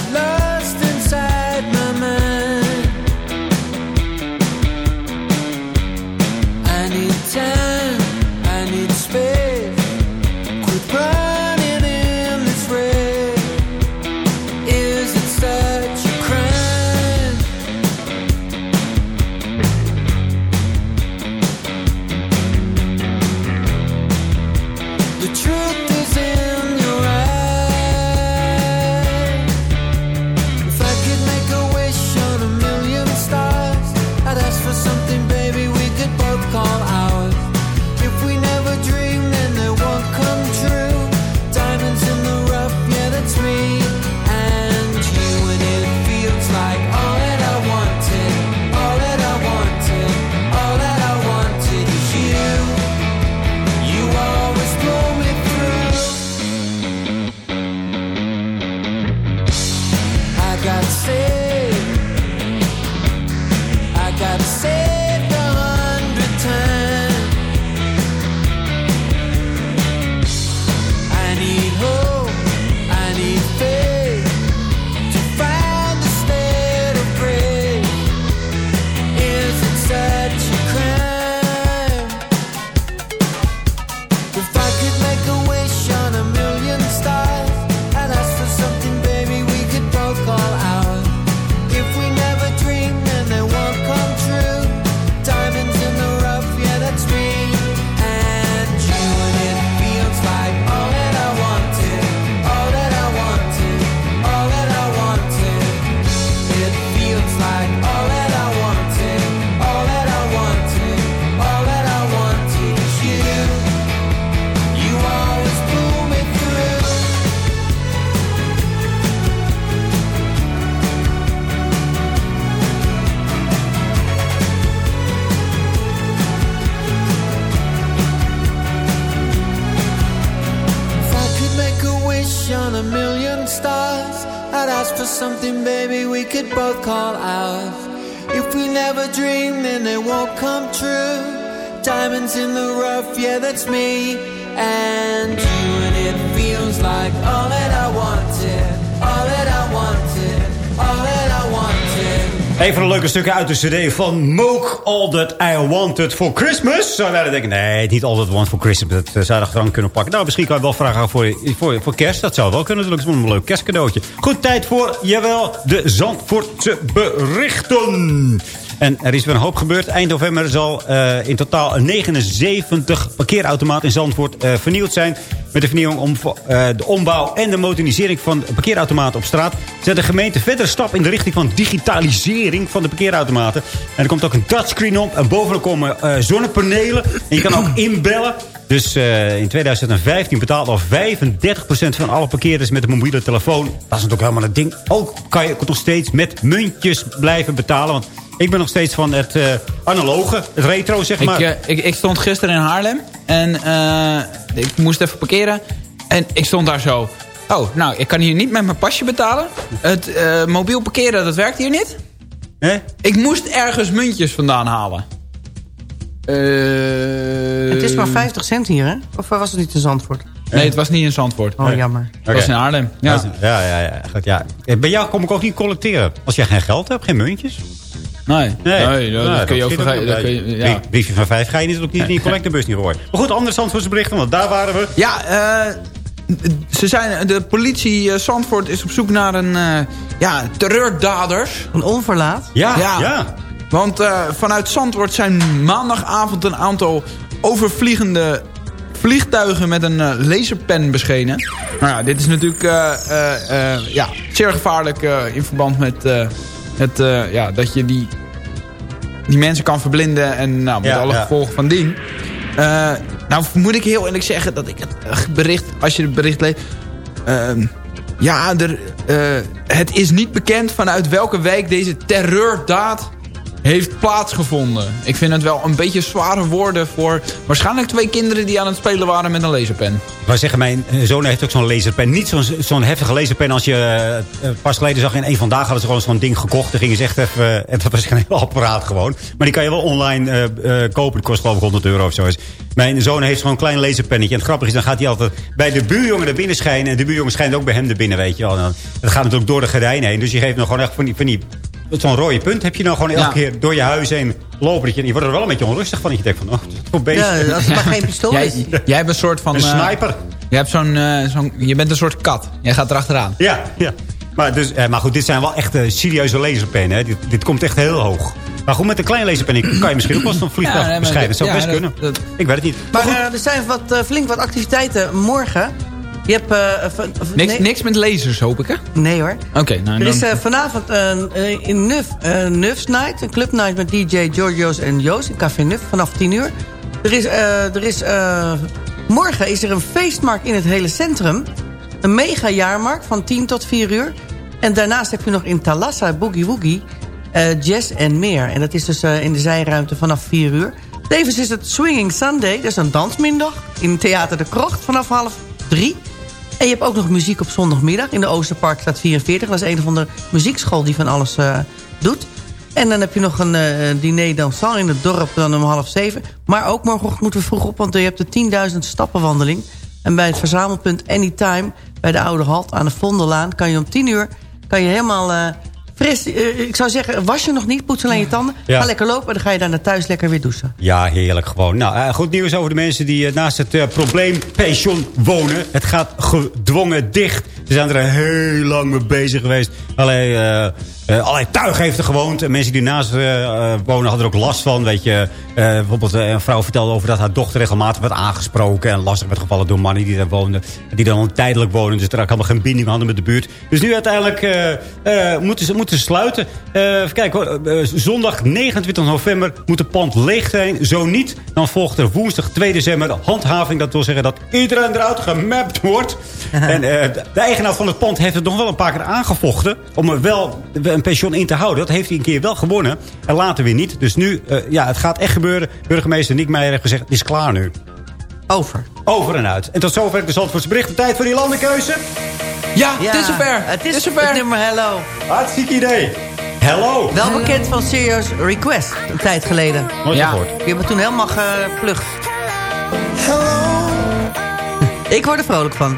leuke stukken uit de cd van Moke All That I Wanted For Christmas. Zou wij dan denken, nee, niet All That I Want For Christmas. Dat eh, zou je achteraan kunnen pakken. Nou, misschien kan je wel vragen voor, voor, voor kerst. Dat zou wel kunnen natuurlijk. Dat is een leuk kerstcadeautje. Goed, tijd voor, jawel, de Zandvoortse berichten. En er is weer een hoop gebeurd. Eind november zal eh, in totaal 79 parkeerautomaten in Zandvoort eh, vernieuwd zijn. Met de vernieuwing om eh, de ombouw en de modernisering van parkeerautomaten op straat. Zet de gemeente verder stap in de richting van digitalisering van de parkeerautomaten. En er komt ook een touchscreen op. En bovenop komen zonnepanelen. En je kan ook inbellen. Dus eh, in 2015 betaalde al 35% van alle parkeerders met een mobiele telefoon. Dat is natuurlijk helemaal het ding. Ook kan je nog steeds met muntjes blijven betalen. Want ik ben nog steeds van het eh, analoge, het retro, zeg maar. Ik, eh, ik, ik stond gisteren in Haarlem en ik moest even parkeren. En ik stond daar zo. Oh, nou, ik kan hier niet met mijn pasje betalen. Het mobiel parkeren, dat werkt hier niet. Ik moest ergens muntjes vandaan halen. Eh, Het is maar 50 cent hier, hè? Of was het niet in Zandvoort? Nee, het was niet in Zandvoort. Oh, jammer. Het was in Haarlem. Ja. Ja, ja, ja. Goed, ja. Eh, Bij jou kom ik ook niet collecteren. Als jij geen geld hebt, geen muntjes. Nee, nee, dat, Nou, kun je ook vergeten. je- ja. Brief- Briefje van vijf ga je natuurlijk niet in die collectebus niet horen. Maar goed, andere Zandvoortse berichten, want daar waren we. Ja, eh, ze zijn, de politie eh, Zandvoort is op zoek naar een eh, ja, terreurdaders. Een onverlaat? Ja, ja. Want eh, vanuit Zandvoort zijn maandagavond een aantal overvliegende vliegtuigen met een eh, laserpen beschenen. Nou ja, dit is natuurlijk eh, ja, zeer gevaarlijk in verband met het, ja, dat je die, die mensen kan verblinden en nou, met Ja, alle ja. gevolgen van dien. Nou moet ik heel eerlijk zeggen dat ik het bericht, als je het bericht leest... ehm, ja, er, het is niet bekend vanuit welke wijk deze terreurdaad heeft plaatsgevonden. Ik vind het wel een beetje zware woorden voor waarschijnlijk twee kinderen die aan het spelen waren met een laserpen. Wij zeggen, mijn eh, zoon heeft ook zo'n laserpen. Niet zo'n zo'n heftige laserpen als je eh, pas geleden zag. In één vandaag hadden ze gewoon zo'n ding gekocht. Dan gingen ze echt even... eh, Het was geen heel apparaat gewoon. Maar die kan je wel online eh, eh, kopen. Die kost geloof ik 100 euro of zo. Mijn zoon heeft zo'n klein laserpennetje. En het grappige is, dan gaat hij altijd bij de buurjongen naar binnen schijnen. En de buurjongen schijnt ook bij hem naar binnen, weet je wel. En dat gaat natuurlijk door de gordijn heen. Dus je geeft nog gewoon echt van die... Van die Zo'n rode punt heb je dan gewoon elke Ja. keer door je huis heen lopen. Dat je, je wordt er wel een beetje onrustig van. Dat je denkt van, oh, voor beest. Ja, als het maar geen pistool Jij, is. jij hebt een soort van... Een eh, sniper. je, hebt zo'n, eh, zo'n, je bent een soort kat. Jij gaat erachteraan. Ja, ja. Maar, dus, eh, maar goed, dit zijn wel echt serieuze laserpennen. Hè. Dit, dit komt echt heel hoog. Maar goed, met een kleine laserpen kan je misschien ook wel een vliegtuig Ja, nee, maar bescheiden. Dat zou ja, best dat- kunnen. dat- Ik weet het niet. Maar eh, er zijn wat, flink wat activiteiten morgen. Je hebt... eh, Niks, nee, niks met lasers, hoop ik, hè? nee hoor. Oké, nou Er is eh, vanavond een eh, in Nuf, Nuf's Night, een clubnight met DJ Giorgio's en Joost in Café Nuf vanaf 10 uur. Er is, er is, morgen is er een feestmarkt in het hele centrum. Een mega jaarmarkt van 10 tot 4 uur. En daarnaast heb je nog in Thalassa Boogie Woogie jazz en meer. En dat is dus in de zijruimte vanaf 4 uur. Tevens is het Swinging Sunday, dat is een dansmiddag in Theater de Krocht vanaf half 3. En je hebt ook nog muziek op zondagmiddag. In de Oosterparkstraat 44. Dat is een of andere muziekschool die van alles eh, doet. En dan heb je nog een eh, diner dansant in het dorp dan om half zeven. Maar ook morgenochtend moeten we vroeg op, want je hebt de 10.000 stappenwandeling. En bij het verzamelpunt Anytime, bij de Oude Halt aan de Vondellaan... kan je om 10 uur kan je helemaal eh, fris... eh, ik zou zeggen, was je nog niet, poets alleen je tanden. Ja. Ga lekker lopen en dan ga je daar naar thuis lekker weer douchen. Ja, heerlijk gewoon. Nou, eh, goed nieuws over de mensen die eh, naast het probleempension wonen. Het gaat gedwongen dicht. Ze zijn er heel lang mee bezig geweest. Allerlei, eh, allerlei tuig heeft er gewoond. En mensen die naast eh, eh, wonen hadden er ook last van. Weet je, bijvoorbeeld een vrouw vertelde over dat haar dochter regelmatig werd aangesproken. En lastig werd gevallen door mannen die daar woonden. Die dan tijdelijk wonen. Dus er ook helemaal geen binding hadden met de buurt. Dus nu uiteindelijk moeten, ze, moeten ze sluiten. Even kijken hoor. Zondag 29 november moet het pand leeg zijn. Zo niet, dan volgt er woensdag 2 december handhaving. Dat wil zeggen dat iedereen eruit gemapt wordt. en de eigenaar van het pand heeft het nog wel een paar keer aangevochten. Om er wel een pensioen in te houden. Dat heeft hij een keer wel gewonnen. En later weer niet. Dus nu, eh, ja, het gaat echt gebeuren. Burgemeester Niek Meijer heeft gezegd, het is klaar nu. Over. Over en uit. En tot zover de Zandvoortse bericht. Tijd voor die landenkeuze. Ja, het is zover. Het is, Het is zover. het nummer Hello. Hartstikke idee. Hello. Wel bekend van Serious Request, een tijd geleden. Nooit Ja. gehoord. Die hebben we toen helemaal geplucht. Ik word er vrolijk van.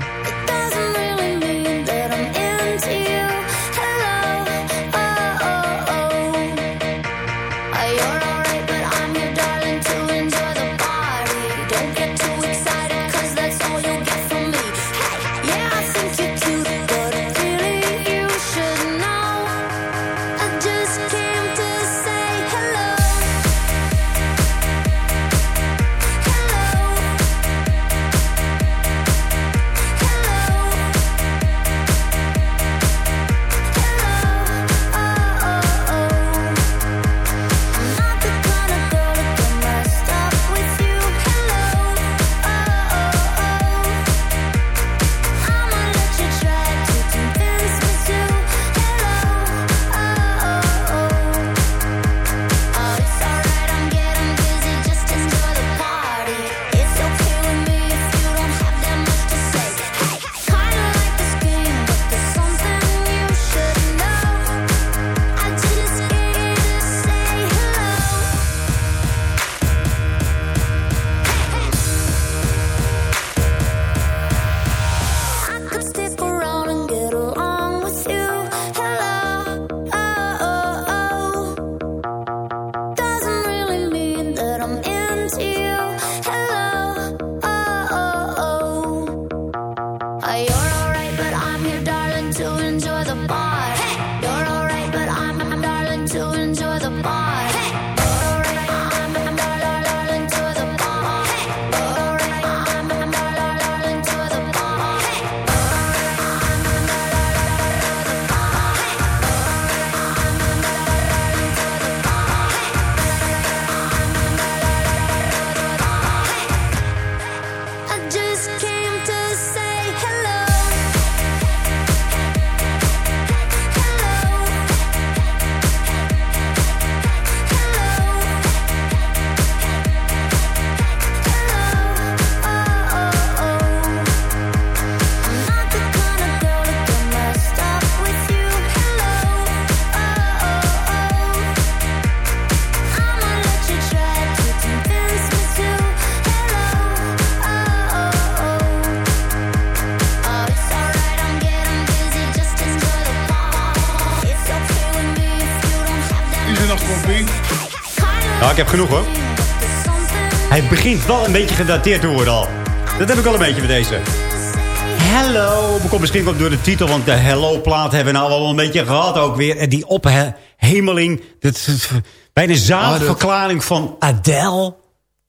Heb genoeg hoor. Hij begint wel een beetje gedateerd te worden al. Dat heb ik wel een beetje met deze. Hello. Komt misschien ook door de titel, want de Hello-plaat hebben we nou al een beetje gehad ook weer. En die ophemeling. Dat is bijna zaadverklaring van Adele.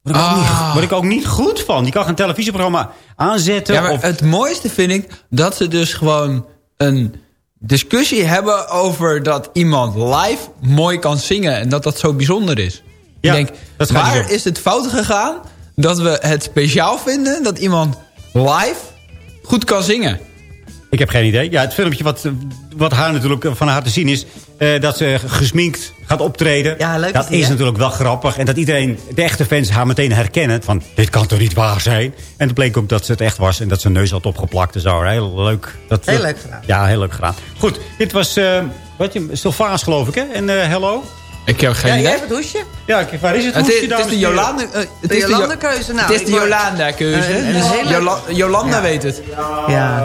Word ik, ook niet, word ik ook niet goed van. Die kan geen televisieprogramma aanzetten. Ja, maar of, het mooiste vind ik dat ze dus gewoon een discussie hebben over dat iemand live mooi kan zingen. En dat dat zo bijzonder is. Ja, ik denk, dat gaat waar is het fout gegaan dat we het speciaal vinden dat iemand live goed kan zingen? Ik heb geen idee. Ja, het filmpje wat, wat haar natuurlijk van haar te zien is... eh, dat ze gesminkt gaat optreden. Ja, leuk dat is die, is hè? natuurlijk wel grappig. En dat iedereen, de echte fans, haar meteen herkennen. Van, dit kan toch niet waar zijn? En het bleek ook dat ze het echt was. En dat ze neus had opgeplakt en zo. Heel leuk. Dat, Heel leuk gedaan. Ja, heel leuk gedaan. Goed, dit was... eh wat je, Sylvaas geloof ik, hè? En eh, Hello? Ik heb geen Ja, jij idee. hebt het hoesje? Ja, waar is het Het hoesje, is, het is de en eh, het is de Jo- Jolande-keuze, nou, het is de. Eh, een Dus hele- Jola- Jolanda Ja. weet het. Ja.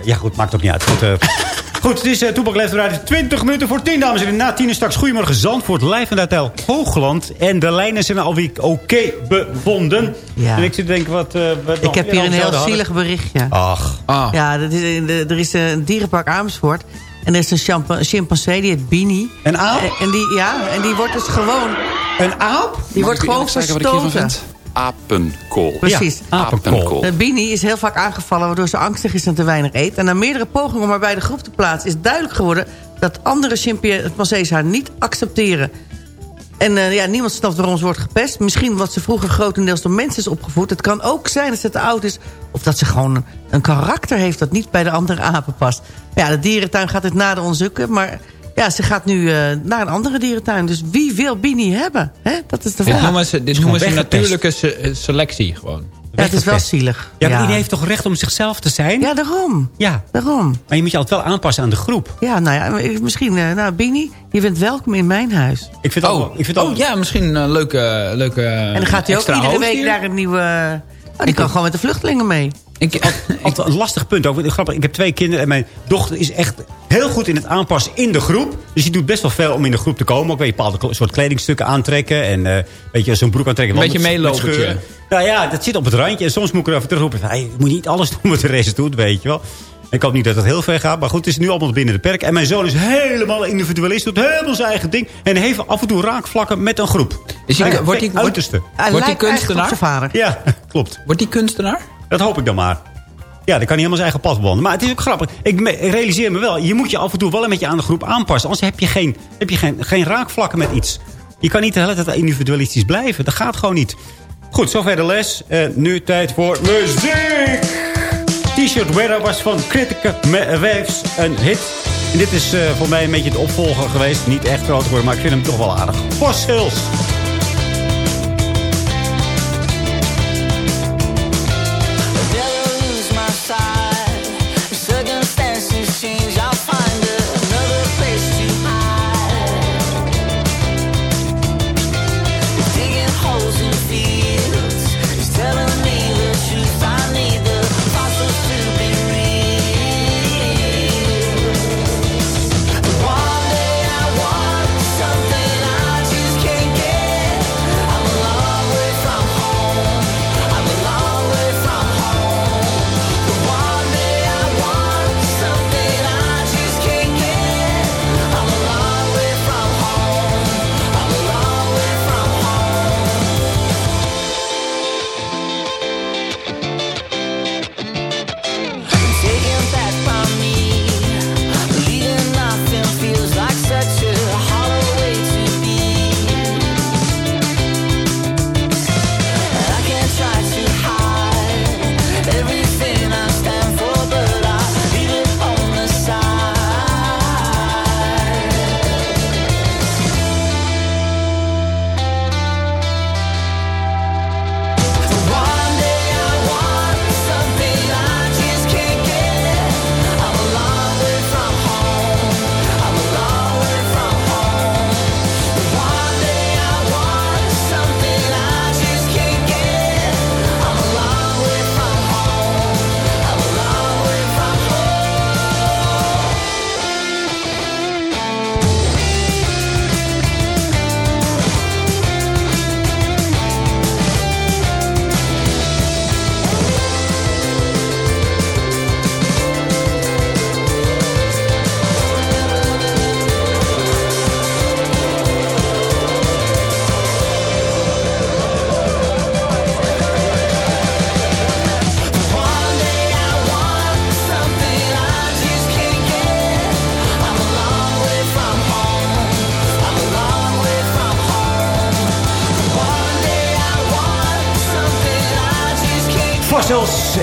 Eh, ja, goed, maakt ook niet uit. Goed, eh, goed het is uh, Toepak Leeft eruit. 20 minuten voor 10, dames en heren. Na 10 is straks Goedemorgen Zandvoort. Live vanuit Hotel Hoogland. En de lijnen zijn alweer oké bevonden. Ja. En ik zit te denken, wat... eh, wat Ik nog heb hier een heel zielig berichtje. Ach, Ah. Ja, dat is, eh, er is een dierenpark Amersfoort. En er is een chimpansee, die heet Beanie. een aap? En, en die, ja, en die wordt dus gewoon... Een aap? Die wordt gewoon verstoten. Apenkool. Precies. Ja, apenkool. De Beanie is heel vaak aangevallen waardoor ze angstig is en te weinig eet. En na meerdere pogingen om haar bij de groep te plaatsen... is duidelijk geworden dat andere chimpansees haar niet accepteren. En eh, ja, niemand snapt waarom ze wordt gepest. Misschien omdat ze vroeger grotendeels door mensen is opgevoed. Het kan ook zijn dat ze te oud is... of dat ze gewoon een, karakter heeft dat niet bij de andere apen past. Ja, de dierentuin gaat het nader onderzoeken, maar... Ja, ze gaat nu eh, naar een andere dierentuin. Dus wie wil Beanie hebben? Hè? Dat is de Dit vraag. noemen ze, dit noemen ze weggepest. natuurlijke se- selectie gewoon. Ja, het is wel zielig. Ja, maar Ja. iedereen heeft toch recht om zichzelf te zijn? Ja, daarom. Ja. Daarom. Maar je moet je altijd wel aanpassen aan de groep. Ja, nou ja, misschien... eh, nou, Bini, je bent welkom in mijn huis. Ik vind Oh, ik vind oh ja, misschien een leuke, leuke En dan gaat hij ook iedere week hier. naar een nieuwe... Oh, die kan gewoon met de vluchtelingen mee. Ik, Altijd een lastig punt ook. Grappig, ik heb twee kinderen en mijn dochter is echt heel goed in het aanpassen in de groep. Dus die doet best wel veel om in de groep te komen. Ook weet je, bepaalde soort kledingstukken aantrekken. En eh weet je, zo'n broek aantrekken. Een beetje meelopertje. scheuren. Nou ja, dat zit op het randje. En soms moet ik er even terugroepen. Hey, je moet niet alles doen wat de rest doet, weet je wel. Ik hoop niet dat het heel ver gaat. Maar goed, het is nu allemaal binnen de perk. En mijn zoon is helemaal individualist. Doet helemaal zijn eigen ding. En heeft af en toe raakvlakken met een groep. Is hij- Hij- wordt hij- het uiterste. Hij Wordt die eigenlijk kunstenaar? Ja, klopt. Wordt die kunstenaar? Dat hoop ik dan maar. Ja, dan kan hij helemaal zijn eigen pad bewandelen. Maar het is ook grappig. Ik ik realiseer me wel, je moet je af en toe wel een beetje aan de groep aanpassen. Anders heb je geen, heb je geen, geen raakvlakken met iets. Je kan niet de hele tijd individualistisch blijven. Dat gaat gewoon niet. Goed, zover de les. En nu tijd voor muziek. T-shirt Weather was van Critica Waves een hit. En dit is eh, voor mij een beetje de opvolger geweest. Niet echt groot geworden, maar ik vind hem toch wel aardig. Fossils.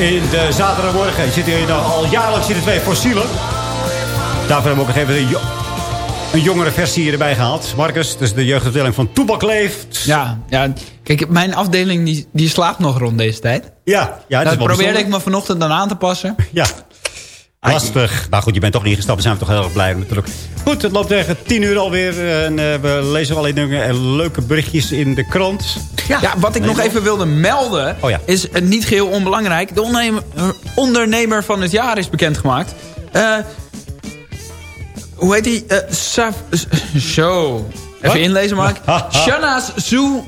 In de zaterdagmorgen. Zitten hier nou al jaarlijks in de twee fossielen. Daarvoor hebben we ook nog even een, jo- een jongere versie erbij gehaald. Marcus, dat is de jeugdafdeling van Toebak Leeft. Ja, ja, kijk, mijn afdeling die, die slaapt nog rond deze tijd. Ja, ja Daar wel probeerde ik me vanochtend dan aan te passen. Ja. Lastig. Maar goed, je bent toch niet gestapt. Daar zijn we toch heel erg blij mee natuurlijk. Goed, het loopt tegen tien uur alweer. En eh, we lezen allerlei dingen, en leuke berichtjes in de krant. Ja, wat ik nog even wilde melden, Oh ja. is eh, niet geheel onbelangrijk. De ondernemer, eh, ondernemer van het jaar is bekendgemaakt. Eh hoe heet die? Eh Saf, zo. Even Wat? inlezen, Mark. Shana's Zoo...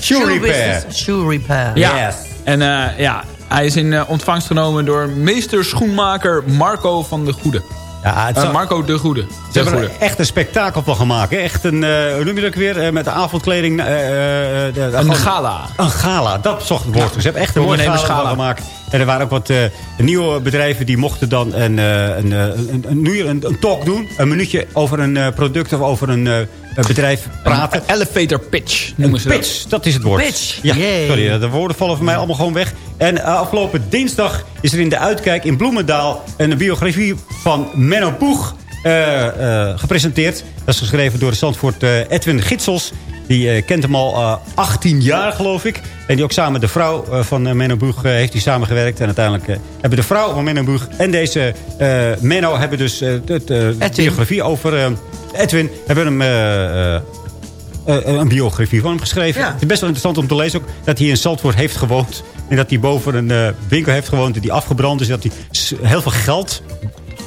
Shoe repair. business, Shoe repair. Ja. Yes. En eh, ja, hij is in eh, ontvangst genomen door meester schoenmaker Marco van de Goede. Ja, het Eh, Marco de Goede. Ze De hebben Goede. er echt een spektakel van gemaakt. hè. Echt een, eh, hoe noem je dat weer? Met de avondkleding. de- de- Een gala. Een gala, dat zocht het woord. Ze hebben echt een mooie gala gemaakt. En er waren ook wat nieuwe bedrijven die mochten dan een, een, een, een, nu een, een talk doen. Een minuutje over een product of over een een bedrijf praten. Een elevator pitch noemen ze dat. Pitch, dat is het woord. Pitch, Ja, yay. sorry, de woorden vallen voor mij allemaal gewoon weg. En eh, afgelopen dinsdag is er in de Uitkijk in Bloemendaal... een biografie van Menno Poeg gepresenteerd. Dat is geschreven door de Zandvoort eh, Edwin Gitsels. Die eh, kent hem al eh, 18 jaar, geloof ik. En die ook samen met de vrouw eh, van Menno Boeg eh, heeft hij samengewerkt. En uiteindelijk eh, hebben de vrouw van Menno Boeg en deze eh, Menno... hebben dus eh, de biografie over eh, Edwin... hebben hem... eh, eh, eh, een biografie van hem geschreven. Het is best wel interessant om te lezen ook dat hij in Zandvoort heeft gewoond. En dat hij boven een eh, winkel heeft gewoond die afgebrand is. Dat hij heel veel geld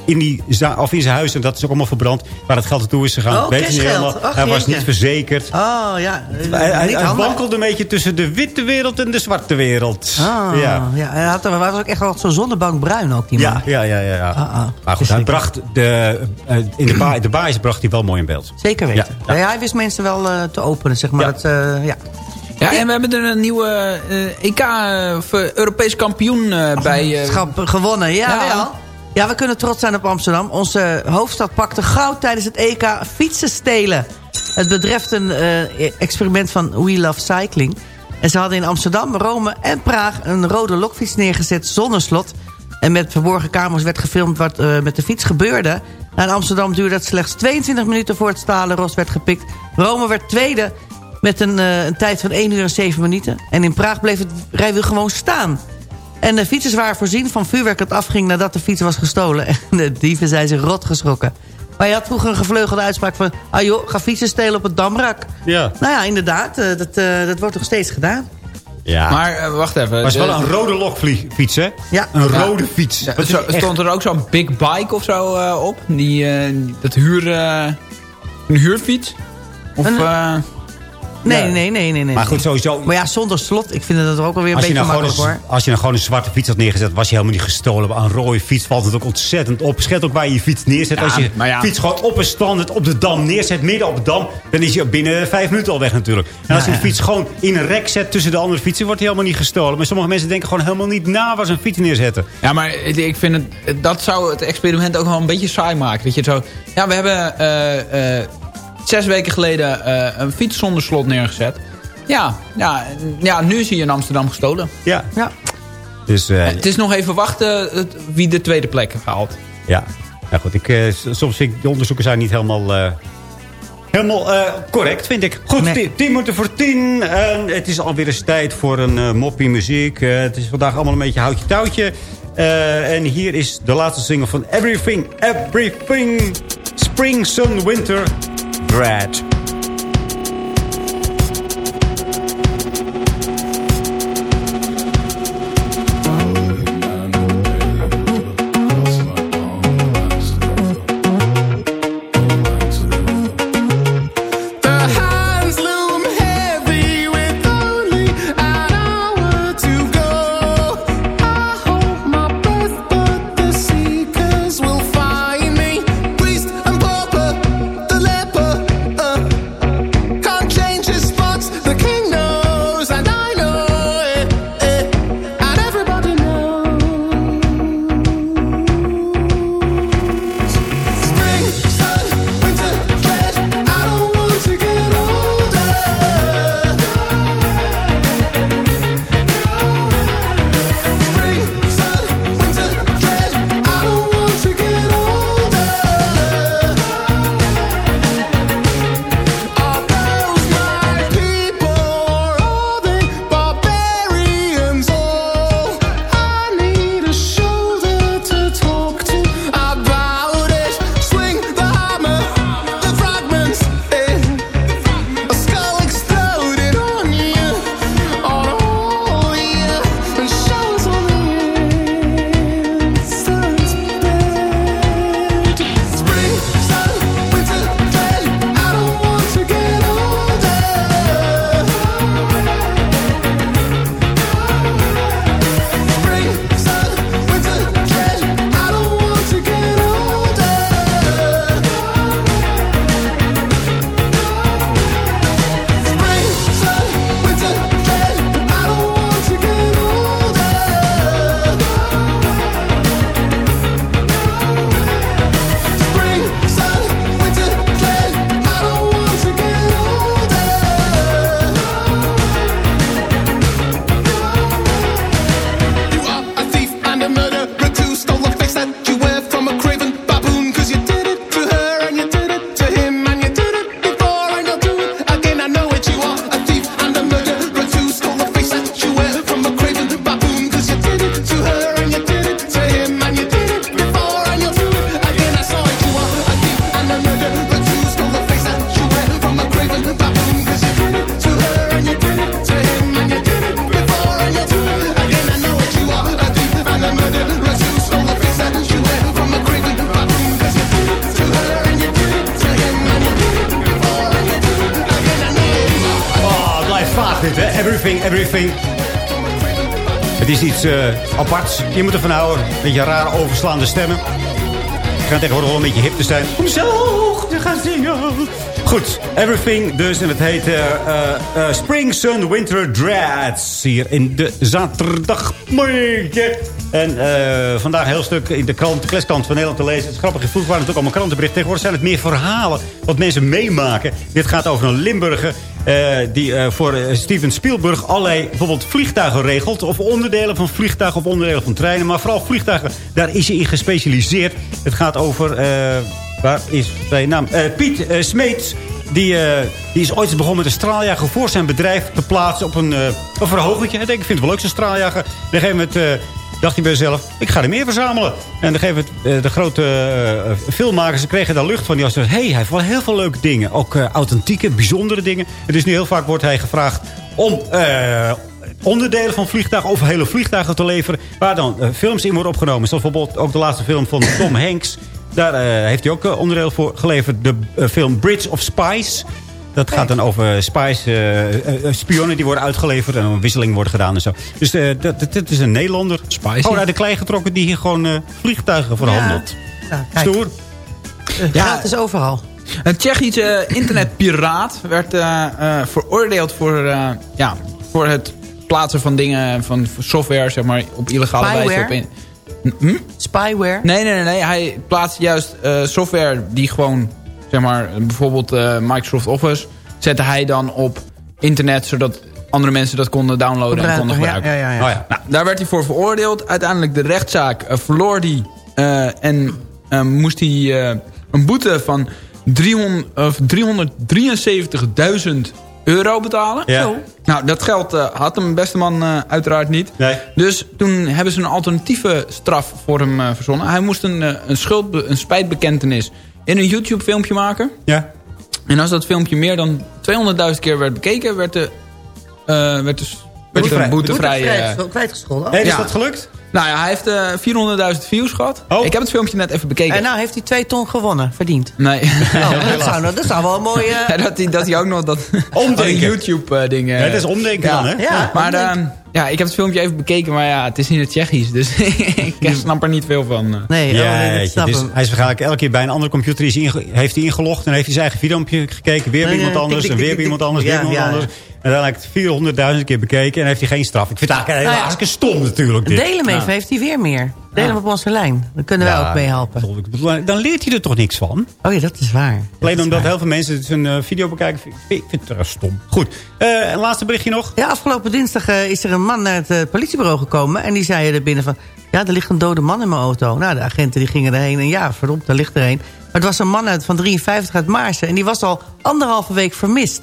in, die, of in zijn huis, en dat is ook allemaal verbrand, waar het geld naartoe is gegaan. Oh, weet niet helemaal. Hij was niet verzekerd. Oh, ja. Hij, hij, wankelde een beetje tussen de witte wereld en de zwarte wereld. Ah, ja. ja. hij, had, hij was ook echt wel zo'n zonnebank bruin ook, die man. Ja, ja, ja, ja. ja. Ah, Maar goed, hij bracht de, eh, in de, baai, de baais bracht hij wel mooi in beeld. Zeker weten. Ja, hij wist mensen wel eh, te openen, zeg maar. Dat, eh, ja. Ja, en we hebben er een nieuwe eh, EK, eh, voor Europees kampioen eh, bij. eh, gewonnen, ja, Ja. Ja. We kunnen trots zijn op Amsterdam. Onze hoofdstad pakte goud tijdens het EK fietsen stelen. Het betreft een eh, experiment van We Love Cycling. En ze hadden in Amsterdam, Rome en Praag een rode lokfiets neergezet zonder slot. En met verborgen kamers werd gefilmd wat eh, met de fiets gebeurde. Nou, in Amsterdam duurde het slechts 22 minuten voor het stalen ros werd gepikt. Rome werd tweede met een, eh, een tijd van 1 uur en 7 minuten. En in Praag bleef het rijwiel gewoon staan. En de fietsers waren voorzien van vuurwerk dat afging nadat de fiets was gestolen. En de dieven zijn zich rot geschrokken. Maar je had vroeger een gevleugelde uitspraak van... ah joh, ga fietsen stelen op het Damrak. Ja. Nou ja, inderdaad, eh, dat, eh, dat wordt nog steeds gedaan. Ja. Maar eh, wacht even. Maar het is wel een rode lokfiets, hè? Ja. Een Ja. rode fiets. Ja, Dat is zo- echt- stond er ook zo'n big bike of zo eh, op? Die, eh, dat huur... eh, een huurfiets? Of... Een- eh, Nee, nee, nee, nee, nee. Maar goed, sowieso... Maar ja, zonder slot, ik vind dat ook alweer een beetje nou makkelijk een, hoor. als je nou gewoon een zwarte fiets had neergezet, was je helemaal niet gestolen. Maar een rode fiets valt het ook ontzettend op. Schet ook waar je je fiets neerzet. Ja, als je ja. fiets gewoon op een standaard op de dam neerzet, midden op de dam, dan is je binnen vijf minuten al weg natuurlijk. En als je Ja, de fiets gewoon in een rek zet tussen de andere fietsen, wordt hij helemaal niet gestolen. Maar sommige mensen denken gewoon helemaal niet na waar ze een fiets neerzetten. Ja, maar ik vind het, dat zou het experiment ook wel een beetje saai maken. Dat je het zo, ja, we hebben eh, eh, zes weken geleden eh, een fiets zonder slot neergezet. Ja, ja, ja, nu is hij in Amsterdam gestolen. Ja. Ja. Dus eh, Het is nog even wachten wie de tweede plek haalt. ja. Ja, goed. Ik, s- soms vind ik de onderzoeken zijn niet helemaal... Helemaal correct, vind ik. Goed, Nee. tien 10 minuten voor 10. En het is alweer eens tijd voor een moppie muziek. Het is vandaag allemaal een beetje houtje touwtje. En hier is de laatste single van Everything, Everything. Spring, Sun, Winter, Brad. Everything. Het is iets uh, aparts. Je moet ervan houden. Een beetje rare overslaande stemmen. Ik ga tegenwoordig wel een beetje hip te zijn. Om zo te gaan zingen. Goed, Everything dus. En het heet uh, Spring Sun Winter Dreads. Hier in de zaterdagmorgen. En vandaag een heel stuk in de krant, de kleskant van Nederland te lezen. Het is grappig, vroeger waren het ook allemaal krantenberichten. Tegenwoordig zijn het meer verhalen wat mensen meemaken. Dit gaat over een Limburger uh, die uh, voor Steven Spielberg allerlei bijvoorbeeld vliegtuigen regelt. Of onderdelen van vliegtuigen of onderdelen van treinen. Maar vooral vliegtuigen, daar is hij in gespecialiseerd. Het gaat over, waar is zijn naam? Piet Smeets. Die, die is ooit begonnen met een straaljager voor zijn bedrijf te plaatsen op een, een verhogentje. Ik denk, ik vind het wel leuk, zo'n straaljager. Op een gegeven moment dacht hij bij zichzelf, ik ga er meer verzamelen. En gegeven moment, de grote filmmakers kregen daar lucht van. Die hadden hé, hey, hij heeft wel heel veel leuke dingen. Ook authentieke, bijzondere dingen. En dus nu heel vaak wordt hij gevraagd om onderdelen van vliegtuigen of hele vliegtuigen te leveren. Waar dan films in worden opgenomen. Zoals bijvoorbeeld ook de laatste film van Tom Hanks. Daar heeft hij ook onderdeel voor geleverd. De film Bridge of Spies. Dat gaat dan over spies, spionnen die worden uitgeleverd. En een wisseling wordt gedaan en zo. Dus dit is een Nederlander. Spicy. Gewoon uit de klei getrokken die hier gewoon vliegtuigen verhandelt. Ja. Ja, Stoer. Ja, het is overal. Een Tsjechische internetpiraat werd veroordeeld voor, ja, voor het plaatsen van dingen, van software zeg maar, op illegale Spyware? wijze op in. Hm? Spyware? Nee, nee, nee, nee. Hij plaatst juist uh, software die gewoon, zeg maar, bijvoorbeeld uh, Microsoft Office, zette hij dan op internet, zodat andere mensen dat konden downloaden en konden gebruiken. Ja, ja, ja. Oh, ja. Nou, daar werd hij voor veroordeeld. Uiteindelijk de rechtszaak uh, verloor hij en moest hij een boete van 373.000 euro betalen. Ja. Nou, dat geld uh, had hem beste man uh, uiteraard niet. Nee. Dus toen hebben ze een alternatieve straf voor hem uh, verzonnen. Hij moest een, een, schuld, een spijtbekentenis in een YouTube filmpje maken. Ja. En als dat filmpje meer dan 200.000 keer werd bekeken, werd de, werd de, werd de boetevrij... Boetevrij kwijtgescholden. Hey, is Ja. dat gelukt? Nou ja, hij heeft uh, 400.000 views gehad. Oh. Ik heb het filmpje net even bekeken. En nou heeft hij twee ton gewonnen, verdiend. Nee. Oh, dat, zou, nou- dat zou wel een mooie... Ja, dat, hij, dat hij ook nog dat Omdenken. YouTube-ding... Ja, dat is omdenken ja. dan, hè? Ja, maar omdenken. ehm, ja, ik heb het filmpje even bekeken, maar ja, het is in het Tsjechisch. Dus ik snap er niet veel van. eh. Nee, Ja, oh, nee, snap dus hem. hij is waarschijnlijk elke keer bij een andere computer is heeft hij ingelogd. En heeft hij zijn eigen filmpje gekeken. Weer bij iemand anders. En weer bij iemand anders. Weer bij iemand anders. En dan heeft hij 400.000 keer bekeken. En heeft hij geen straf. Ik vind het eigenlijk Nou ja. hartstikke stom natuurlijk. Dit. Deel hem even, heeft hij weer meer. Deel hem op onze lijn. Dan kunnen wij Ja, ook meehelpen. ik bedoel, Dan leert hij er toch niks van? Oh ja, dat is waar. Dat Alleen is omdat waar. heel veel mensen zijn eh, video bekijken. vind- Ik vind het er stom. Goed. Eh, een laatste berichtje nog. Ja, afgelopen dinsdag eh, is er een man naar het politiebureau gekomen. En die zei er binnen van... Ja, er ligt een dode man in mijn auto. Nou, de agenten die gingen erheen. En ja, verdomd, daar ligt er een. Maar het was een man uit, van 53 uit Maarsen. En die was al anderhalve week vermist.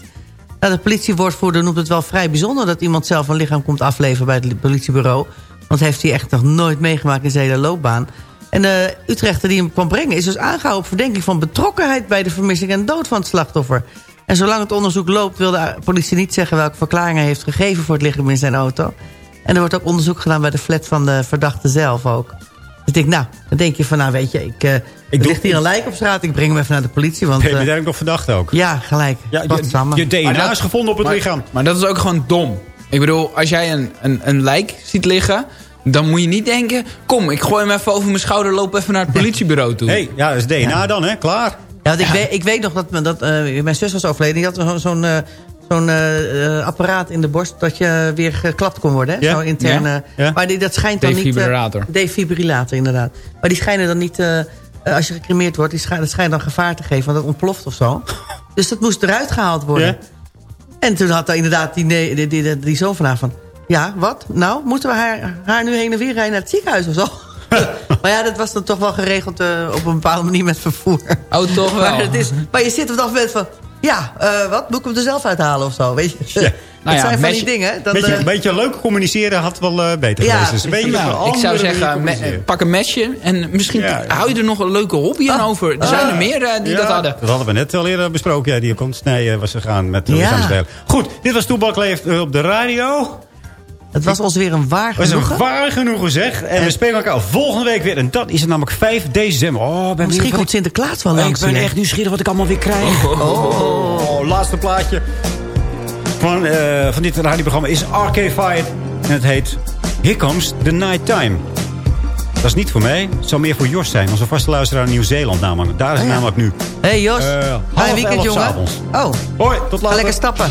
Nou, de politiewoordvoerder noemt het wel vrij bijzonder... dat iemand zelf een lichaam komt afleveren bij het politiebureau. Want heeft hij echt nog nooit meegemaakt in zijn hele loopbaan. En de Utrechter die hem kwam brengen... is dus aangehouden op verdenking van betrokkenheid... bij de vermissing en dood van het slachtoffer. En zolang het onderzoek loopt... wil de politie niet zeggen welke verklaring hij heeft gegeven... voor het lichaam in zijn auto. En er wordt ook onderzoek gedaan bij de flat van de verdachte zelf ook. Dus ik denk, nou, dan denk je van, nou weet je... Ik, uh, er doe- ligt hier een lijk op straat, ik breng hem even naar de politie. Want, Ben je eh, daar ook nog verdacht ook? ja, gelijk. Ja, Wat je, samen. je DNA dat- is gevonden op het maar, lichaam. Maar dat is ook gewoon dom. Ik bedoel, als jij een, een, een lijk ziet liggen... dan moet je niet denken... kom, ik gooi hem even over mijn schouder... loop even naar het politiebureau toe. Hé, hey, ja, dat is DNA dan, hè? Klaar. Ja, want ik, weet, ik weet nog dat, dat eh, mijn zus was overleden. Die had zo- zo'n eh, zo'n eh, eh, apparaat in de borst... dat je weer geklapt kon worden. Hè? Ja. Zo'n interne... Ja. Ja. Maar die, dat schijnt dan niet... Defibrillator. defibrillator, inderdaad. Maar die schijnen dan niet... eh, als je gecremeerd wordt, die schijnt dan gevaar te geven. Want dat ontploft of zo. Dus dat moest eruit gehaald worden. Ja. En toen had hij inderdaad die, die, die, die, die zoon van haar van... Ja, wat? Nou, moeten we haar, haar nu heen en weer rijden naar het ziekenhuis of zo? maar ja, dat was dan toch wel geregeld eh, op een bepaalde manier met vervoer. Oh, toch wel. Maar, het is, maar je zit op dat moment van... Ja, eh, wat? Moet ik hem er zelf uithalen of zo? Weet je? Ja. Dat Nou ja, zijn van die dingen. Dan, beetje, eh, een beetje leuk communiceren had wel eh, beter Ja, geweest. Dus een beetje Nou, een ik zou zeggen, me- pak een mesje. En misschien Ja. hou je er nog een leuke hobby aan Ah. over. Er zijn er meer eh, die Ja, dat hadden. Dat hadden we net al eerder besproken. Ja, die kon snijden was gegaan met de Ja. lichaamsdelen. Goed, dit was Toebak leeft eh, op de radio. Het was ons weer een waar was een genoegen. waar genoegen zeg. En, we spelen elkaar volgende week weer. En dat is het namelijk 5 december. Oh, ben Misschien komt Sinterklaas wel langs. ik ben echt nieuwsgierig wat ik allemaal weer krijg. Oh, laatste plaatje. van, eh, van dit radioprogramma is Arcade Fire. En het heet Here Comes the Night Time. Dat is niet voor mij. Het zou meer voor Jos zijn. Onze vaste luisteraar in Nieuw-Zeeland namelijk. Daar is het Oh namelijk nu. hey Jos, half fijn weekend jongen. Oh, Hoi, tot ga later. lekker stappen.